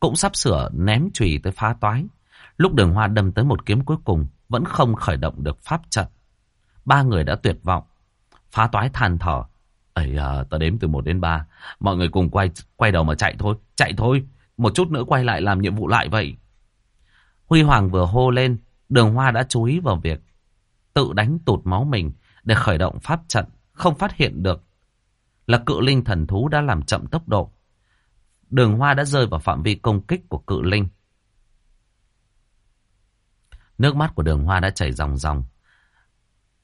cũng sắp sửa ném chùy tới phá toái. Lúc đường hoa đâm tới một kiếm cuối cùng, vẫn không khởi động được pháp trận. Ba người đã tuyệt vọng. Phá toái than thở. Ấy à, ta đếm từ 1 đến 3. Mọi người cùng quay quay đầu mà chạy thôi. Chạy thôi. Một chút nữa quay lại làm nhiệm vụ lại vậy. Huy Hoàng vừa hô lên. Đường hoa đã chú ý vào việc tự đánh tụt máu mình để khởi động pháp trận. Không phát hiện được là cự linh thần thú đã làm chậm tốc độ. Đường hoa đã rơi vào phạm vi công kích của cự linh. Nước mắt của đường hoa đã chảy ròng ròng.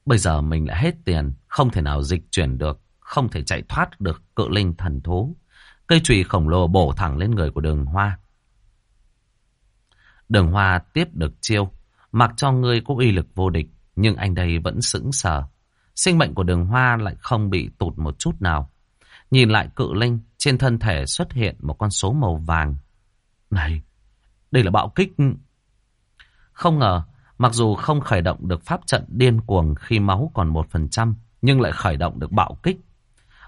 Bây giờ mình lại hết tiền, không thể nào dịch chuyển được, không thể chạy thoát được cự linh thần thú. Cây chùy khổng lồ bổ thẳng lên người của đường hoa. Đường hoa tiếp được chiêu, mặc cho ngươi có uy lực vô địch, nhưng anh đây vẫn sững sờ. Sinh mệnh của đường hoa lại không bị tụt một chút nào. Nhìn lại cự linh, trên thân thể xuất hiện một con số màu vàng. Này, đây là bạo kích. Không ngờ, mặc dù không khởi động được pháp trận điên cuồng khi máu còn một phần trăm, nhưng lại khởi động được bạo kích.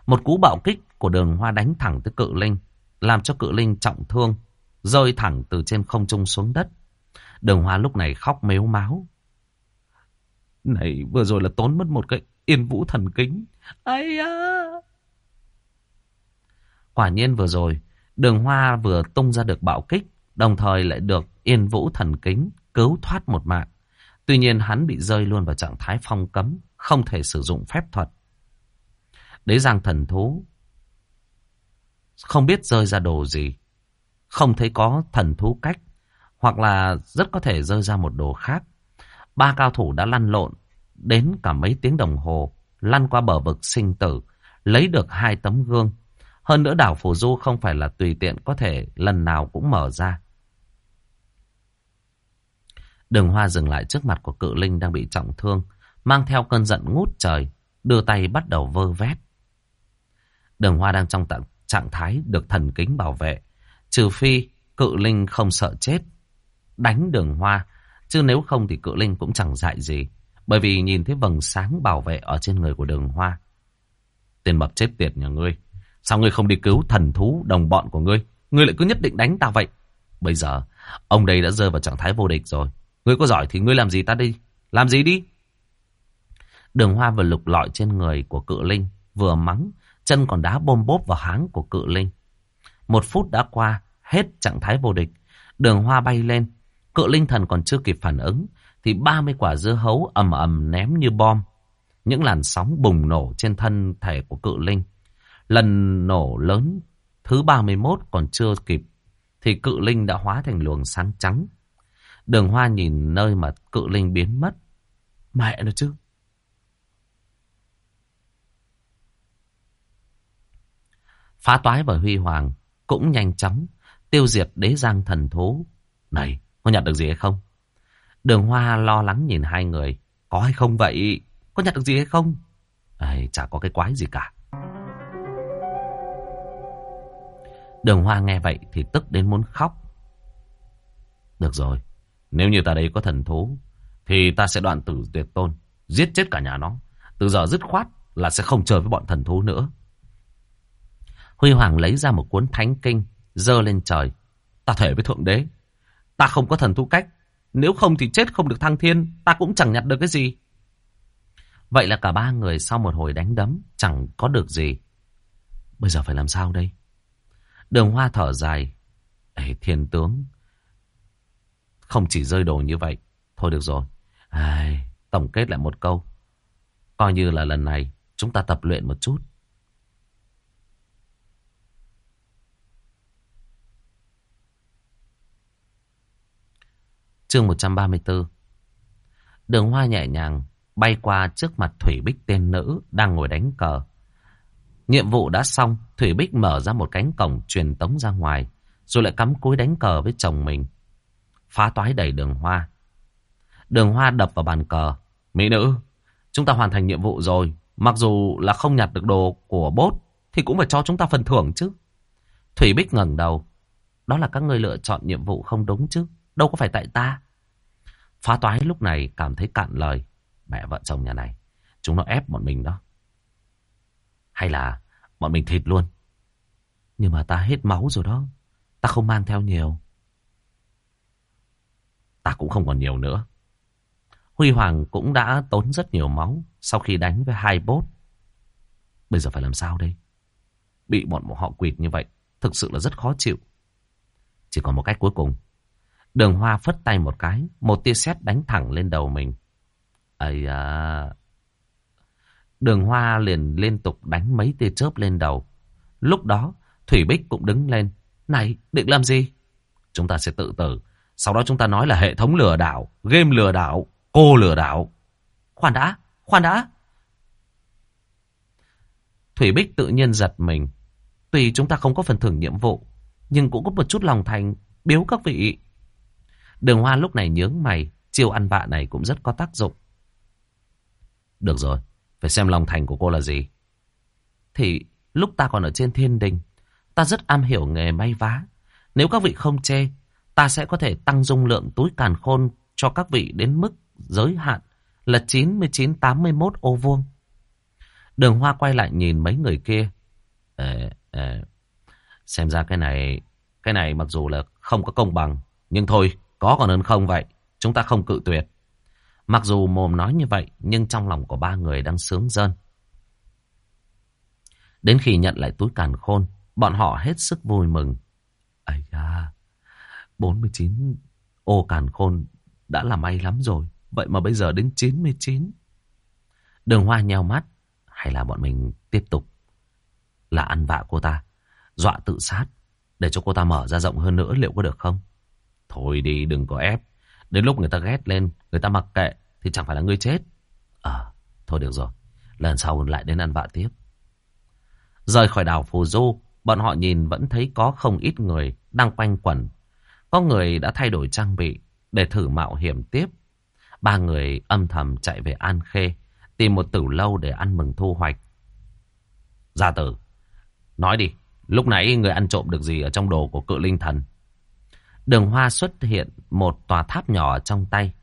Một cú bạo kích của đường hoa đánh thẳng tới cự linh, làm cho cự linh trọng thương, rơi thẳng từ trên không trung xuống đất. Đường hoa lúc này khóc mếu máu. Này, vừa rồi là tốn mất một cái yên vũ thần kính. Ây da! Quả nhiên vừa rồi, đường hoa vừa tung ra được bạo kích, đồng thời lại được yên vũ thần kính cứu thoát một mạng. Tuy nhiên hắn bị rơi luôn vào trạng thái phong cấm, không thể sử dụng phép thuật. Đế giang thần thú không biết rơi ra đồ gì, không thấy có thần thú cách, hoặc là rất có thể rơi ra một đồ khác. Ba cao thủ đã lăn lộn đến cả mấy tiếng đồng hồ, lăn qua bờ vực sinh tử, lấy được hai tấm gương. Hơn nữa đảo Phù Du không phải là tùy tiện có thể lần nào cũng mở ra. Đường Hoa dừng lại trước mặt của cự linh đang bị trọng thương, mang theo cơn giận ngút trời, đưa tay bắt đầu vơ vét. Đường Hoa đang trong trạng thái được thần kính bảo vệ, trừ phi cự linh không sợ chết, đánh đường Hoa, chứ nếu không thì cự linh cũng chẳng dạy gì, bởi vì nhìn thấy vầng sáng bảo vệ ở trên người của đường Hoa. Tiền mập chết tiệt nhà ngươi. Sao ngươi không đi cứu thần thú đồng bọn của ngươi? Ngươi lại cứ nhất định đánh ta vậy. Bây giờ, ông đây đã rơi vào trạng thái vô địch rồi. Ngươi có giỏi thì ngươi làm gì ta đi? Làm gì đi? Đường hoa vừa lục lọi trên người của cự linh, vừa mắng, chân còn đá bôm bốp vào háng của cự linh. Một phút đã qua, hết trạng thái vô địch. Đường hoa bay lên, cự linh thần còn chưa kịp phản ứng, thì 30 quả dưa hấu ầm ầm ném như bom. Những làn sóng bùng nổ trên thân thể của cự linh. Lần nổ lớn thứ 31 còn chưa kịp thì cự linh đã hóa thành luồng sáng trắng. Đường hoa nhìn nơi mà cự linh biến mất. Mẹ nó chứ. Phá toái và huy hoàng cũng nhanh chóng tiêu diệt đế giang thần thú. Này, có nhặt được gì hay không? Đường hoa lo lắng nhìn hai người. Có hay không vậy? Có nhặt được gì hay không? Ây, chả có cái quái gì cả. Đường Hoa nghe vậy thì tức đến muốn khóc. Được rồi, nếu như ta đây có thần thú, thì ta sẽ đoạn tử tuyệt tôn, giết chết cả nhà nó. Từ giờ dứt khoát là sẽ không chơi với bọn thần thú nữa. Huy Hoàng lấy ra một cuốn thánh kinh, dơ lên trời. Ta thể với Thượng Đế, ta không có thần thú cách. Nếu không thì chết không được thăng thiên, ta cũng chẳng nhặt được cái gì. Vậy là cả ba người sau một hồi đánh đấm, chẳng có được gì. Bây giờ phải làm sao đây? Đường hoa thở dài. Ê, thiên tướng, không chỉ rơi đồ như vậy. Thôi được rồi. Ai, tổng kết lại một câu. Coi như là lần này chúng ta tập luyện một chút. Chương 134 Đường hoa nhẹ nhàng bay qua trước mặt Thủy Bích tên nữ đang ngồi đánh cờ. Nhiệm vụ đã xong, Thủy Bích mở ra một cánh cổng truyền tống ra ngoài, rồi lại cắm cúi đánh cờ với chồng mình. Phá toái đầy đường hoa. Đường hoa đập vào bàn cờ. Mỹ nữ, chúng ta hoàn thành nhiệm vụ rồi. Mặc dù là không nhặt được đồ của bốt, thì cũng phải cho chúng ta phần thưởng chứ. Thủy Bích ngẩng đầu. Đó là các người lựa chọn nhiệm vụ không đúng chứ. Đâu có phải tại ta. Phá toái lúc này cảm thấy cạn lời. Mẹ vợ chồng nhà này, chúng nó ép bọn mình đó. Hay là bọn mình thịt luôn. Nhưng mà ta hết máu rồi đó. Ta không mang theo nhiều. Ta cũng không còn nhiều nữa. Huy Hoàng cũng đã tốn rất nhiều máu sau khi đánh với hai bốt. Bây giờ phải làm sao đây? Bị bọn họ quỵt như vậy, thực sự là rất khó chịu. Chỉ còn một cách cuối cùng. Đường Hoa phất tay một cái, một tia sét đánh thẳng lên đầu mình. Ây à... Đường Hoa liền liên tục đánh mấy tia chớp lên đầu. Lúc đó, Thủy Bích cũng đứng lên. Này, định làm gì? Chúng ta sẽ tự tử. Sau đó chúng ta nói là hệ thống lừa đảo, game lừa đảo, cô lừa đảo. Khoan đã, khoan đã. Thủy Bích tự nhiên giật mình. Tuy chúng ta không có phần thưởng nhiệm vụ, nhưng cũng có một chút lòng thành biếu các vị. Đường Hoa lúc này nhướng mày, chiêu ăn vạ này cũng rất có tác dụng. Được rồi, phải xem lòng thành của cô là gì. Thì lúc ta còn ở trên thiên đình, ta rất am hiểu nghề may vá. Nếu các vị không chê, ta sẽ có thể tăng dung lượng túi càn khôn cho các vị đến mức giới hạn là 99-81 ô vuông. Đường Hoa quay lại nhìn mấy người kia. Ờ, ờ, xem ra cái này, cái này mặc dù là không có công bằng, nhưng thôi, có còn hơn không vậy. Chúng ta không cự tuyệt. Mặc dù mồm nói như vậy, nhưng trong lòng của ba người đang sướng rơn. Đến khi nhận lại túi càn khôn, bọn họ hết sức vui mừng. Ây da, 49 ô càn khôn đã là may lắm rồi. Vậy mà bây giờ đến 99. Đường hoa nheo mắt. Hay là bọn mình tiếp tục là ăn vạ cô ta. Dọa tự sát. Để cho cô ta mở ra rộng hơn nữa liệu có được không? Thôi đi đừng có ép. Đến lúc người ta ghét lên, người ta mặc kệ, thì chẳng phải là ngươi chết. À, thôi được rồi. Lần sau lại đến ăn vạ tiếp. Rời khỏi đảo Phù Du, bọn họ nhìn vẫn thấy có không ít người đang quanh quẩn. Có người đã thay đổi trang bị để thử mạo hiểm tiếp. Ba người âm thầm chạy về An Khê, tìm một tử lâu để ăn mừng thu hoạch. Gia tử, nói đi, lúc nãy người ăn trộm được gì ở trong đồ của cự linh thần? Đường hoa xuất hiện một tòa tháp nhỏ trong tay,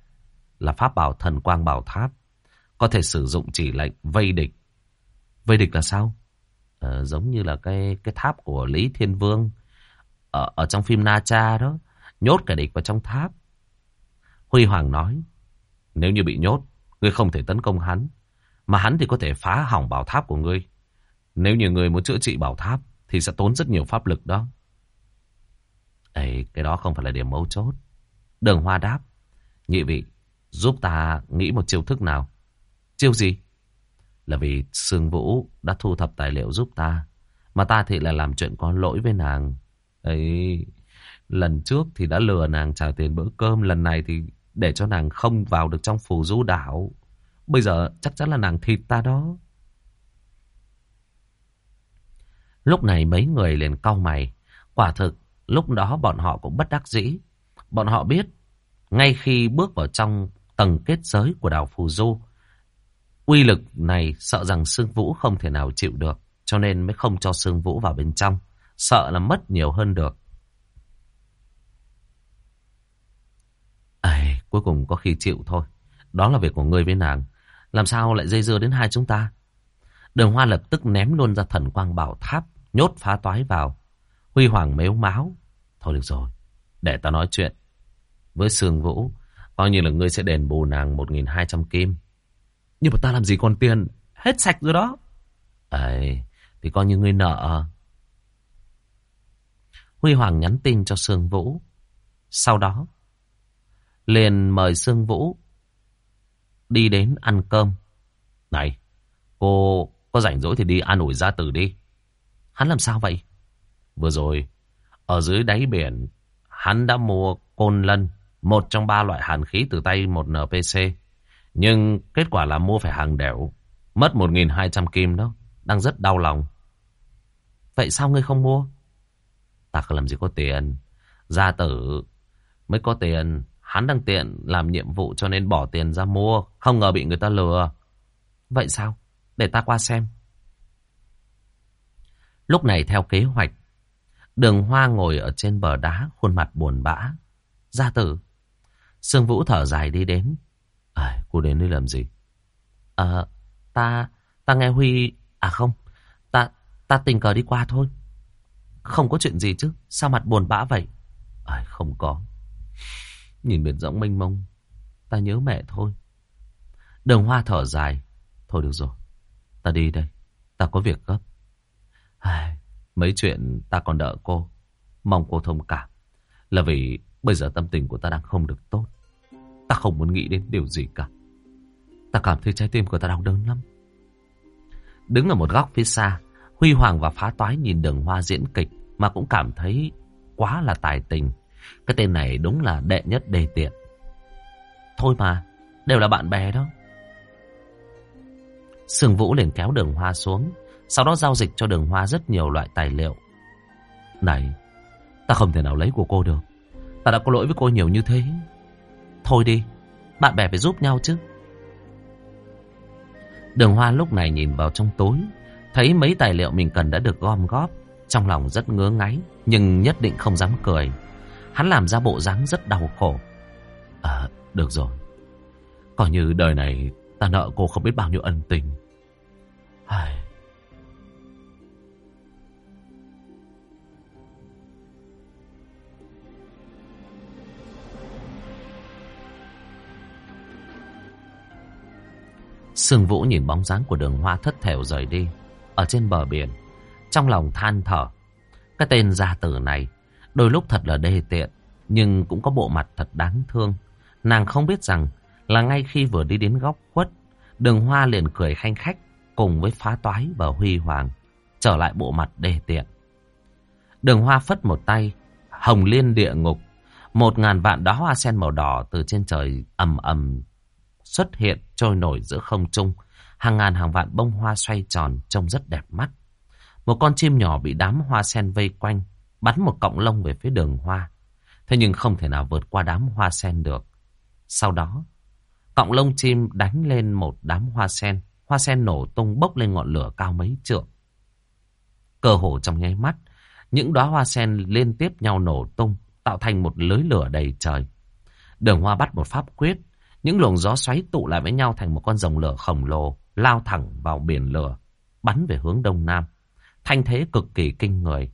là pháp bảo thần quang bảo tháp. Có thể sử dụng chỉ lệnh vây địch. Vây địch là sao? Ờ, giống như là cái cái tháp của Lý Thiên Vương ở, ở trong phim Na Cha đó. Nhốt kẻ địch vào trong tháp. Huy Hoàng nói, nếu như bị nhốt, ngươi không thể tấn công hắn. Mà hắn thì có thể phá hỏng bảo tháp của ngươi. Nếu như ngươi muốn chữa trị bảo tháp, thì sẽ tốn rất nhiều pháp lực đó. Ê, cái đó không phải là điểm mấu chốt. Đường Hoa đáp, nhị vị, giúp ta nghĩ một chiêu thức nào. Chiêu gì? Là vì Sương Vũ đã thu thập tài liệu giúp ta. Mà ta thì là làm chuyện có lỗi với nàng. Ấy, lần trước thì đã lừa nàng trả tiền bữa cơm. Lần này thì để cho nàng không vào được trong phù du đảo. Bây giờ chắc chắn là nàng thịt ta đó. Lúc này mấy người liền cau mày. Quả thực, lúc đó bọn họ cũng bất đắc dĩ. Bọn họ biết, ngay khi bước vào trong tầng kết giới của đảo Phù Du, Uy lực này sợ rằng Sương Vũ không thể nào chịu được, cho nên mới không cho Sương Vũ vào bên trong, sợ là mất nhiều hơn được. Ây, cuối cùng có khi chịu thôi. Đó là việc của ngươi với nàng. Làm sao lại dây dưa đến hai chúng ta? Đường Hoa lập tức ném luôn ra thần quang bảo tháp, nhốt phá toái vào. Huy Hoàng mếu máu. Thôi được rồi, để ta nói chuyện. Với Sương Vũ, coi như là ngươi sẽ đền bù nàng 1.200 kim. Nhưng mà ta làm gì còn tiền, hết sạch rồi đó. Ấy, thì coi như ngươi nợ. Huy Hoàng nhắn tin cho Sương Vũ. Sau đó, liền mời Sương Vũ đi đến ăn cơm. Này, cô có rảnh rỗi thì đi an ủi gia tử đi. Hắn làm sao vậy? Vừa rồi, ở dưới đáy biển, hắn đã mua côn lân, một trong ba loại hàn khí từ tay một NPC. Nhưng kết quả là mua phải hàng đẻo, mất 1.200 kim đó, đang rất đau lòng. Vậy sao ngươi không mua? Ta không làm gì có tiền, gia tử mới có tiền, hắn đang tiện làm nhiệm vụ cho nên bỏ tiền ra mua, không ngờ bị người ta lừa. Vậy sao? Để ta qua xem. Lúc này theo kế hoạch, đường hoa ngồi ở trên bờ đá, khuôn mặt buồn bã. Gia tử. Sương Vũ thở dài đi đến. À, cô đến đây làm gì? À, ta, ta nghe Huy... À không, ta, ta tình cờ đi qua thôi. Không có chuyện gì chứ, sao mặt buồn bã vậy? À, không có. Nhìn biển rộng mênh mông, ta nhớ mẹ thôi. Đường hoa thở dài. Thôi được rồi, ta đi đây, ta có việc gấp. Ai, mấy chuyện ta còn đợi cô. Mong cô thông cảm. Là vì bây giờ tâm tình của ta đang không được tốt. Ta không muốn nghĩ đến điều gì cả. Ta cảm thấy trái tim của ta đau đớn lắm. Đứng ở một góc phía xa, Huy Hoàng và Phá Toái nhìn đường hoa diễn kịch mà cũng cảm thấy quá là tài tình. Cái tên này đúng là đệ nhất đề tiện. Thôi mà, đều là bạn bè đó. Sương Vũ liền kéo đường hoa xuống, sau đó giao dịch cho đường hoa rất nhiều loại tài liệu. Này, ta không thể nào lấy của cô được. Ta đã có lỗi với cô nhiều như thế. Thôi đi, bạn bè phải giúp nhau chứ. Đường hoa lúc này nhìn vào trong tối, thấy mấy tài liệu mình cần đã được gom góp. Trong lòng rất ngứa ngáy, nhưng nhất định không dám cười. Hắn làm ra bộ dáng rất đau khổ. À, được rồi. Coi như đời này ta nợ cô không biết bao nhiêu ân tình. Ai... Sương Vũ nhìn bóng dáng của đường hoa thất thểu rời đi. Ở trên bờ biển. Trong lòng than thở. Cái tên gia tử này. Đôi lúc thật là đê tiện. Nhưng cũng có bộ mặt thật đáng thương. Nàng không biết rằng. Là ngay khi vừa đi đến góc khuất. Đường hoa liền cười khanh khách. Cùng với phá toái và huy hoàng. Trở lại bộ mặt đê tiện. Đường hoa phất một tay. Hồng liên địa ngục. Một ngàn vạn đóa hoa sen màu đỏ từ trên trời ầm ầm xuất hiện trôi nổi giữa không trung. Hàng ngàn hàng vạn bông hoa xoay tròn trông rất đẹp mắt. Một con chim nhỏ bị đám hoa sen vây quanh, bắn một cọng lông về phía đường hoa. Thế nhưng không thể nào vượt qua đám hoa sen được. Sau đó, cọng lông chim đánh lên một đám hoa sen. Hoa sen nổ tung bốc lên ngọn lửa cao mấy trượng. Cơ hồ trong nháy mắt, những đóa hoa sen liên tiếp nhau nổ tung, tạo thành một lưới lửa đầy trời. Đường hoa bắt một pháp quyết, những luồng gió xoáy tụ lại với nhau thành một con rồng lửa khổng lồ, lao thẳng vào biển lửa, bắn về hướng đông nam. Thanh thế cực kỳ kinh người.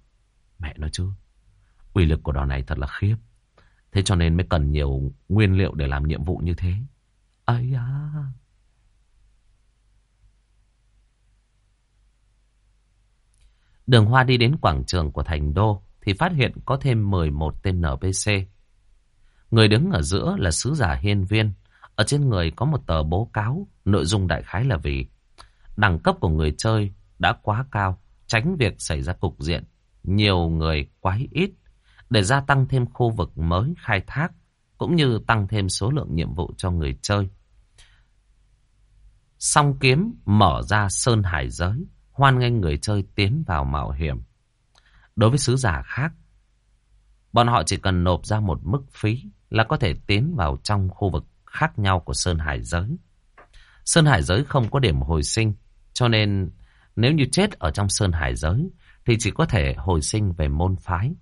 Mẹ nói chứ, uy lực của đòn này thật là khiếp. Thế cho nên mới cần nhiều nguyên liệu để làm nhiệm vụ như thế. ấy à... Đường Hoa đi đến quảng trường của thành đô thì phát hiện có thêm 11 tên NPC. Người đứng ở giữa là sứ giả hiên viên, ở trên người có một tờ bố cáo, nội dung đại khái là vì đẳng cấp của người chơi đã quá cao, tránh việc xảy ra cục diện, nhiều người quái ít, để gia tăng thêm khu vực mới khai thác, cũng như tăng thêm số lượng nhiệm vụ cho người chơi. Song kiếm mở ra sơn hải giới, hoan nghênh người chơi tiến vào mạo hiểm. Đối với sứ giả khác, bọn họ chỉ cần nộp ra một mức phí là có thể tiến vào trong khu vực khác nhau của Sơn Hải giới. Sơn Hải giới không có điểm hồi sinh, cho nên nếu như chết ở trong Sơn Hải giới thì chỉ có thể hồi sinh về môn phái.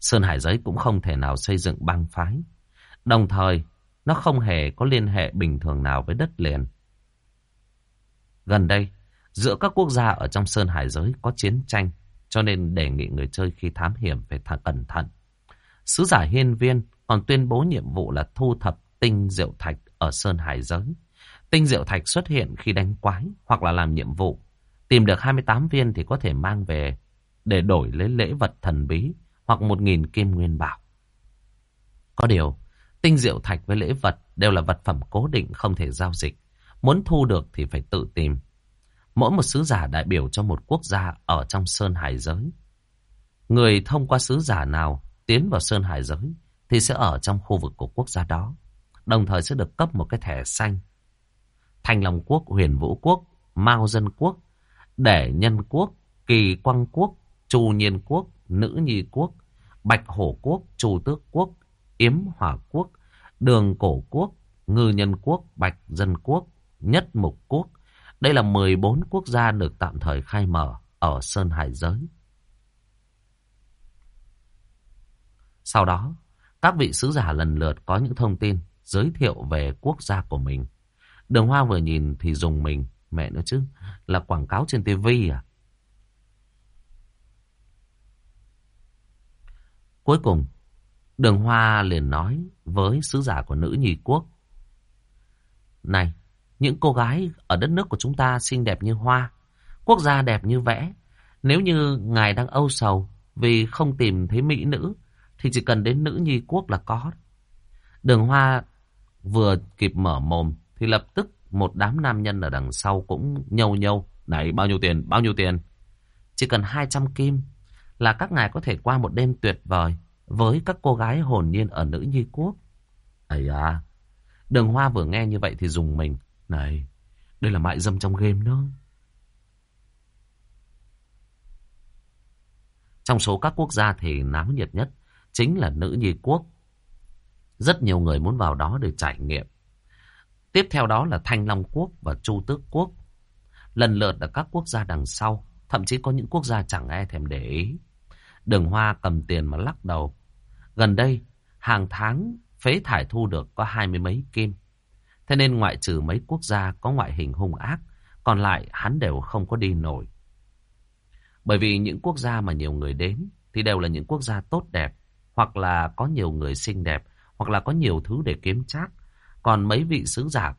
Sơn Hải giới cũng không thể nào xây dựng bang phái. Đồng thời, nó không hề có liên hệ bình thường nào với đất liền. Gần đây, giữa các quốc gia ở trong Sơn Hải giới có chiến tranh, cho nên đề nghị người chơi khi thám hiểm phải thả cẩn thận. Sứ giả hiên viên còn tuyên bố nhiệm vụ là thu thập tinh diệu thạch ở Sơn Hải giới. Tinh diệu thạch xuất hiện khi đánh quái hoặc là làm nhiệm vụ. Tìm được 28 viên thì có thể mang về để đổi lấy lễ vật thần bí hoặc 1.000 kim nguyên bảo. Có điều, tinh diệu thạch với lễ vật đều là vật phẩm cố định không thể giao dịch. Muốn thu được thì phải tự tìm. Mỗi một sứ giả đại biểu cho một quốc gia ở trong Sơn Hải giới. Người thông qua sứ giả nào tiến vào Sơn Hải giới thì sẽ ở trong khu vực của quốc gia đó. Đồng thời sẽ được cấp một cái thẻ xanh. Thanh Long Quốc, Huyền Vũ Quốc, Mao Dân Quốc, Để Nhân Quốc, Kỳ Quang Quốc, Chu Nhiên Quốc, Nữ Nhi Quốc, Bạch Hổ Quốc, Chu Tước Quốc, Yếm Hỏa Quốc, Đường Cổ Quốc, Ngư Nhân Quốc, Bạch Dân Quốc, Nhất Mục Quốc. Đây là 14 quốc gia được tạm thời khai mở ở Sơn Hải Giới. Sau đó, các vị sứ giả lần lượt có những thông tin giới thiệu về quốc gia của mình. Đường Hoa vừa nhìn thì dùng mình, mẹ nữa chứ, là quảng cáo trên tivi à? Cuối cùng, Đường Hoa liền nói với sứ giả của nữ nhi quốc. Này, những cô gái ở đất nước của chúng ta xinh đẹp như hoa, quốc gia đẹp như vẽ. Nếu như ngài đang âu sầu vì không tìm thấy mỹ nữ, thì chỉ cần đến nữ nhi quốc là có. Đường Hoa vừa kịp mở mồm, thì lập tức một đám nam nhân ở đằng sau cũng nhâu nhâu. Này, bao nhiêu tiền, bao nhiêu tiền? Chỉ cần 200 kim là các ngài có thể qua một đêm tuyệt vời với các cô gái hồn nhiên ở nữ nhi quốc. ấy à, đường hoa vừa nghe như vậy thì dùng mình. Này, đây là mại dâm trong game đó. Trong số các quốc gia thì náo nhiệt nhất chính là nữ nhi quốc. Rất nhiều người muốn vào đó để trải nghiệm. Tiếp theo đó là Thanh Long Quốc và Chu Tước Quốc. Lần lượt là các quốc gia đằng sau, thậm chí có những quốc gia chẳng ai thèm để ý. Đường Hoa cầm tiền mà lắc đầu. Gần đây, hàng tháng phế thải thu được có hai mươi mấy kim. Thế nên ngoại trừ mấy quốc gia có ngoại hình hung ác, còn lại hắn đều không có đi nổi. Bởi vì những quốc gia mà nhiều người đến thì đều là những quốc gia tốt đẹp, hoặc là có nhiều người xinh đẹp, hoặc là có nhiều thứ để kiếm trác. Còn mấy vị sứ giả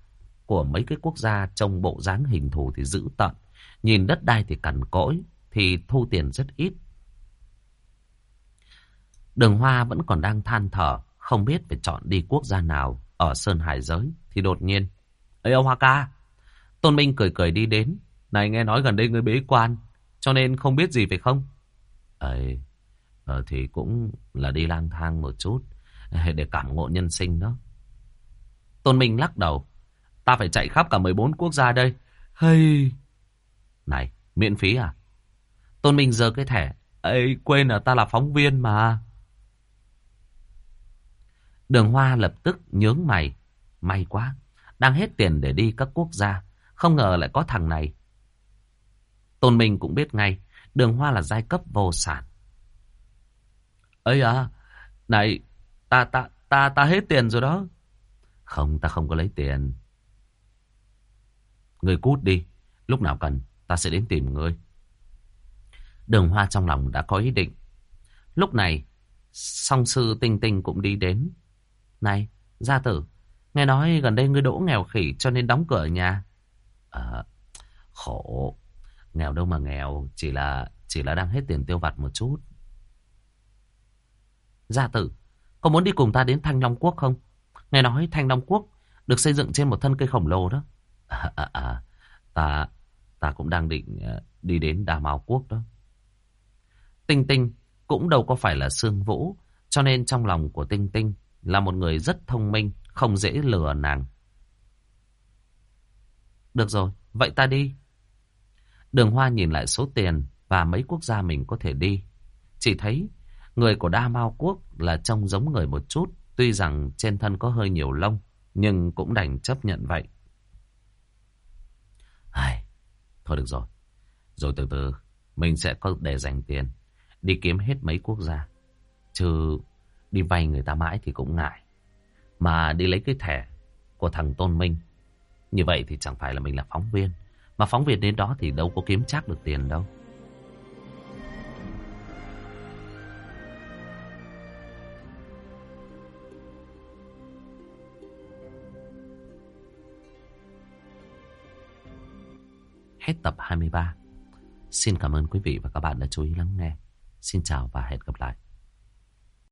của mấy cái quốc gia trong bộ dáng hình thù thì dữ tận, nhìn đất đai thì cằn cỗi, thì thu tiền rất ít. Đường Hoa vẫn còn đang than thở, không biết phải chọn đi quốc gia nào ở Sơn Hải giới, thì đột nhiên. Ê ông Hoa ca! Tôn Minh cười cười đi đến. Này nghe nói gần đây ngươi bế quan, cho nên không biết gì phải không? Ấy, ờ, thì cũng là đi lang thang một chút, để cảm ngộ nhân sinh đó. Tôn Minh lắc đầu. Ta phải chạy khắp cả 14 quốc gia đây. Hay... Này, miễn phí à? Tôn Minh giơ cái thẻ. Ê, quên là ta là phóng viên mà. Đường Hoa lập tức nhướng mày. May quá, đang hết tiền để đi các quốc gia. Không ngờ lại có thằng này. Tôn Minh cũng biết ngay, đường Hoa là giai cấp vô sản. Ây à, này, ta, ta, ta, ta hết tiền rồi đó. Không, ta không có lấy tiền. Người cút đi, lúc nào cần, ta sẽ đến tìm ngươi. Đường Hoa trong lòng đã có ý định. Lúc này, song sư Tinh Tinh cũng đi đến. Này, gia tử, nghe nói gần đây ngươi đỗ nghèo khỉ cho nên đóng cửa nhà. À, khổ, nghèo đâu mà nghèo, chỉ là chỉ là đang hết tiền tiêu vặt một chút. Gia tử, có muốn đi cùng ta đến Thanh Long Quốc không? Nghe nói Thanh Long Quốc được xây dựng trên một thân cây khổng lồ đó. À, à, à, ta, ta cũng đang định ờ, đi đến Đà Mao Quốc đó. Tinh Tinh cũng đâu có phải là Sương Vũ, cho nên trong lòng của Tinh Tinh là một người rất thông minh, không dễ lừa nàng. Được rồi, vậy ta đi. Đường Hoa nhìn lại số tiền và mấy quốc gia mình có thể đi. Chỉ thấy người của Đa Mao Quốc là trông giống người một chút, tuy rằng trên thân có hơi nhiều lông, nhưng cũng đành chấp nhận vậy. Ai, thôi được rồi. Rồi từ từ mình sẽ có để dành tiền đi kiếm hết mấy quốc gia. Chứ đi vay người ta mãi thì cũng ngại. Mà đi lấy cái thẻ của thằng Tôn Minh. Như vậy thì chẳng phải là mình là phóng viên. Mà phóng viên đến đó thì đâu có kiếm chắc được tiền đâu. Hết tập 23. Xin cảm ơn quý vị và các bạn đã chú ý lắng nghe. Xin chào và hẹn gặp lại.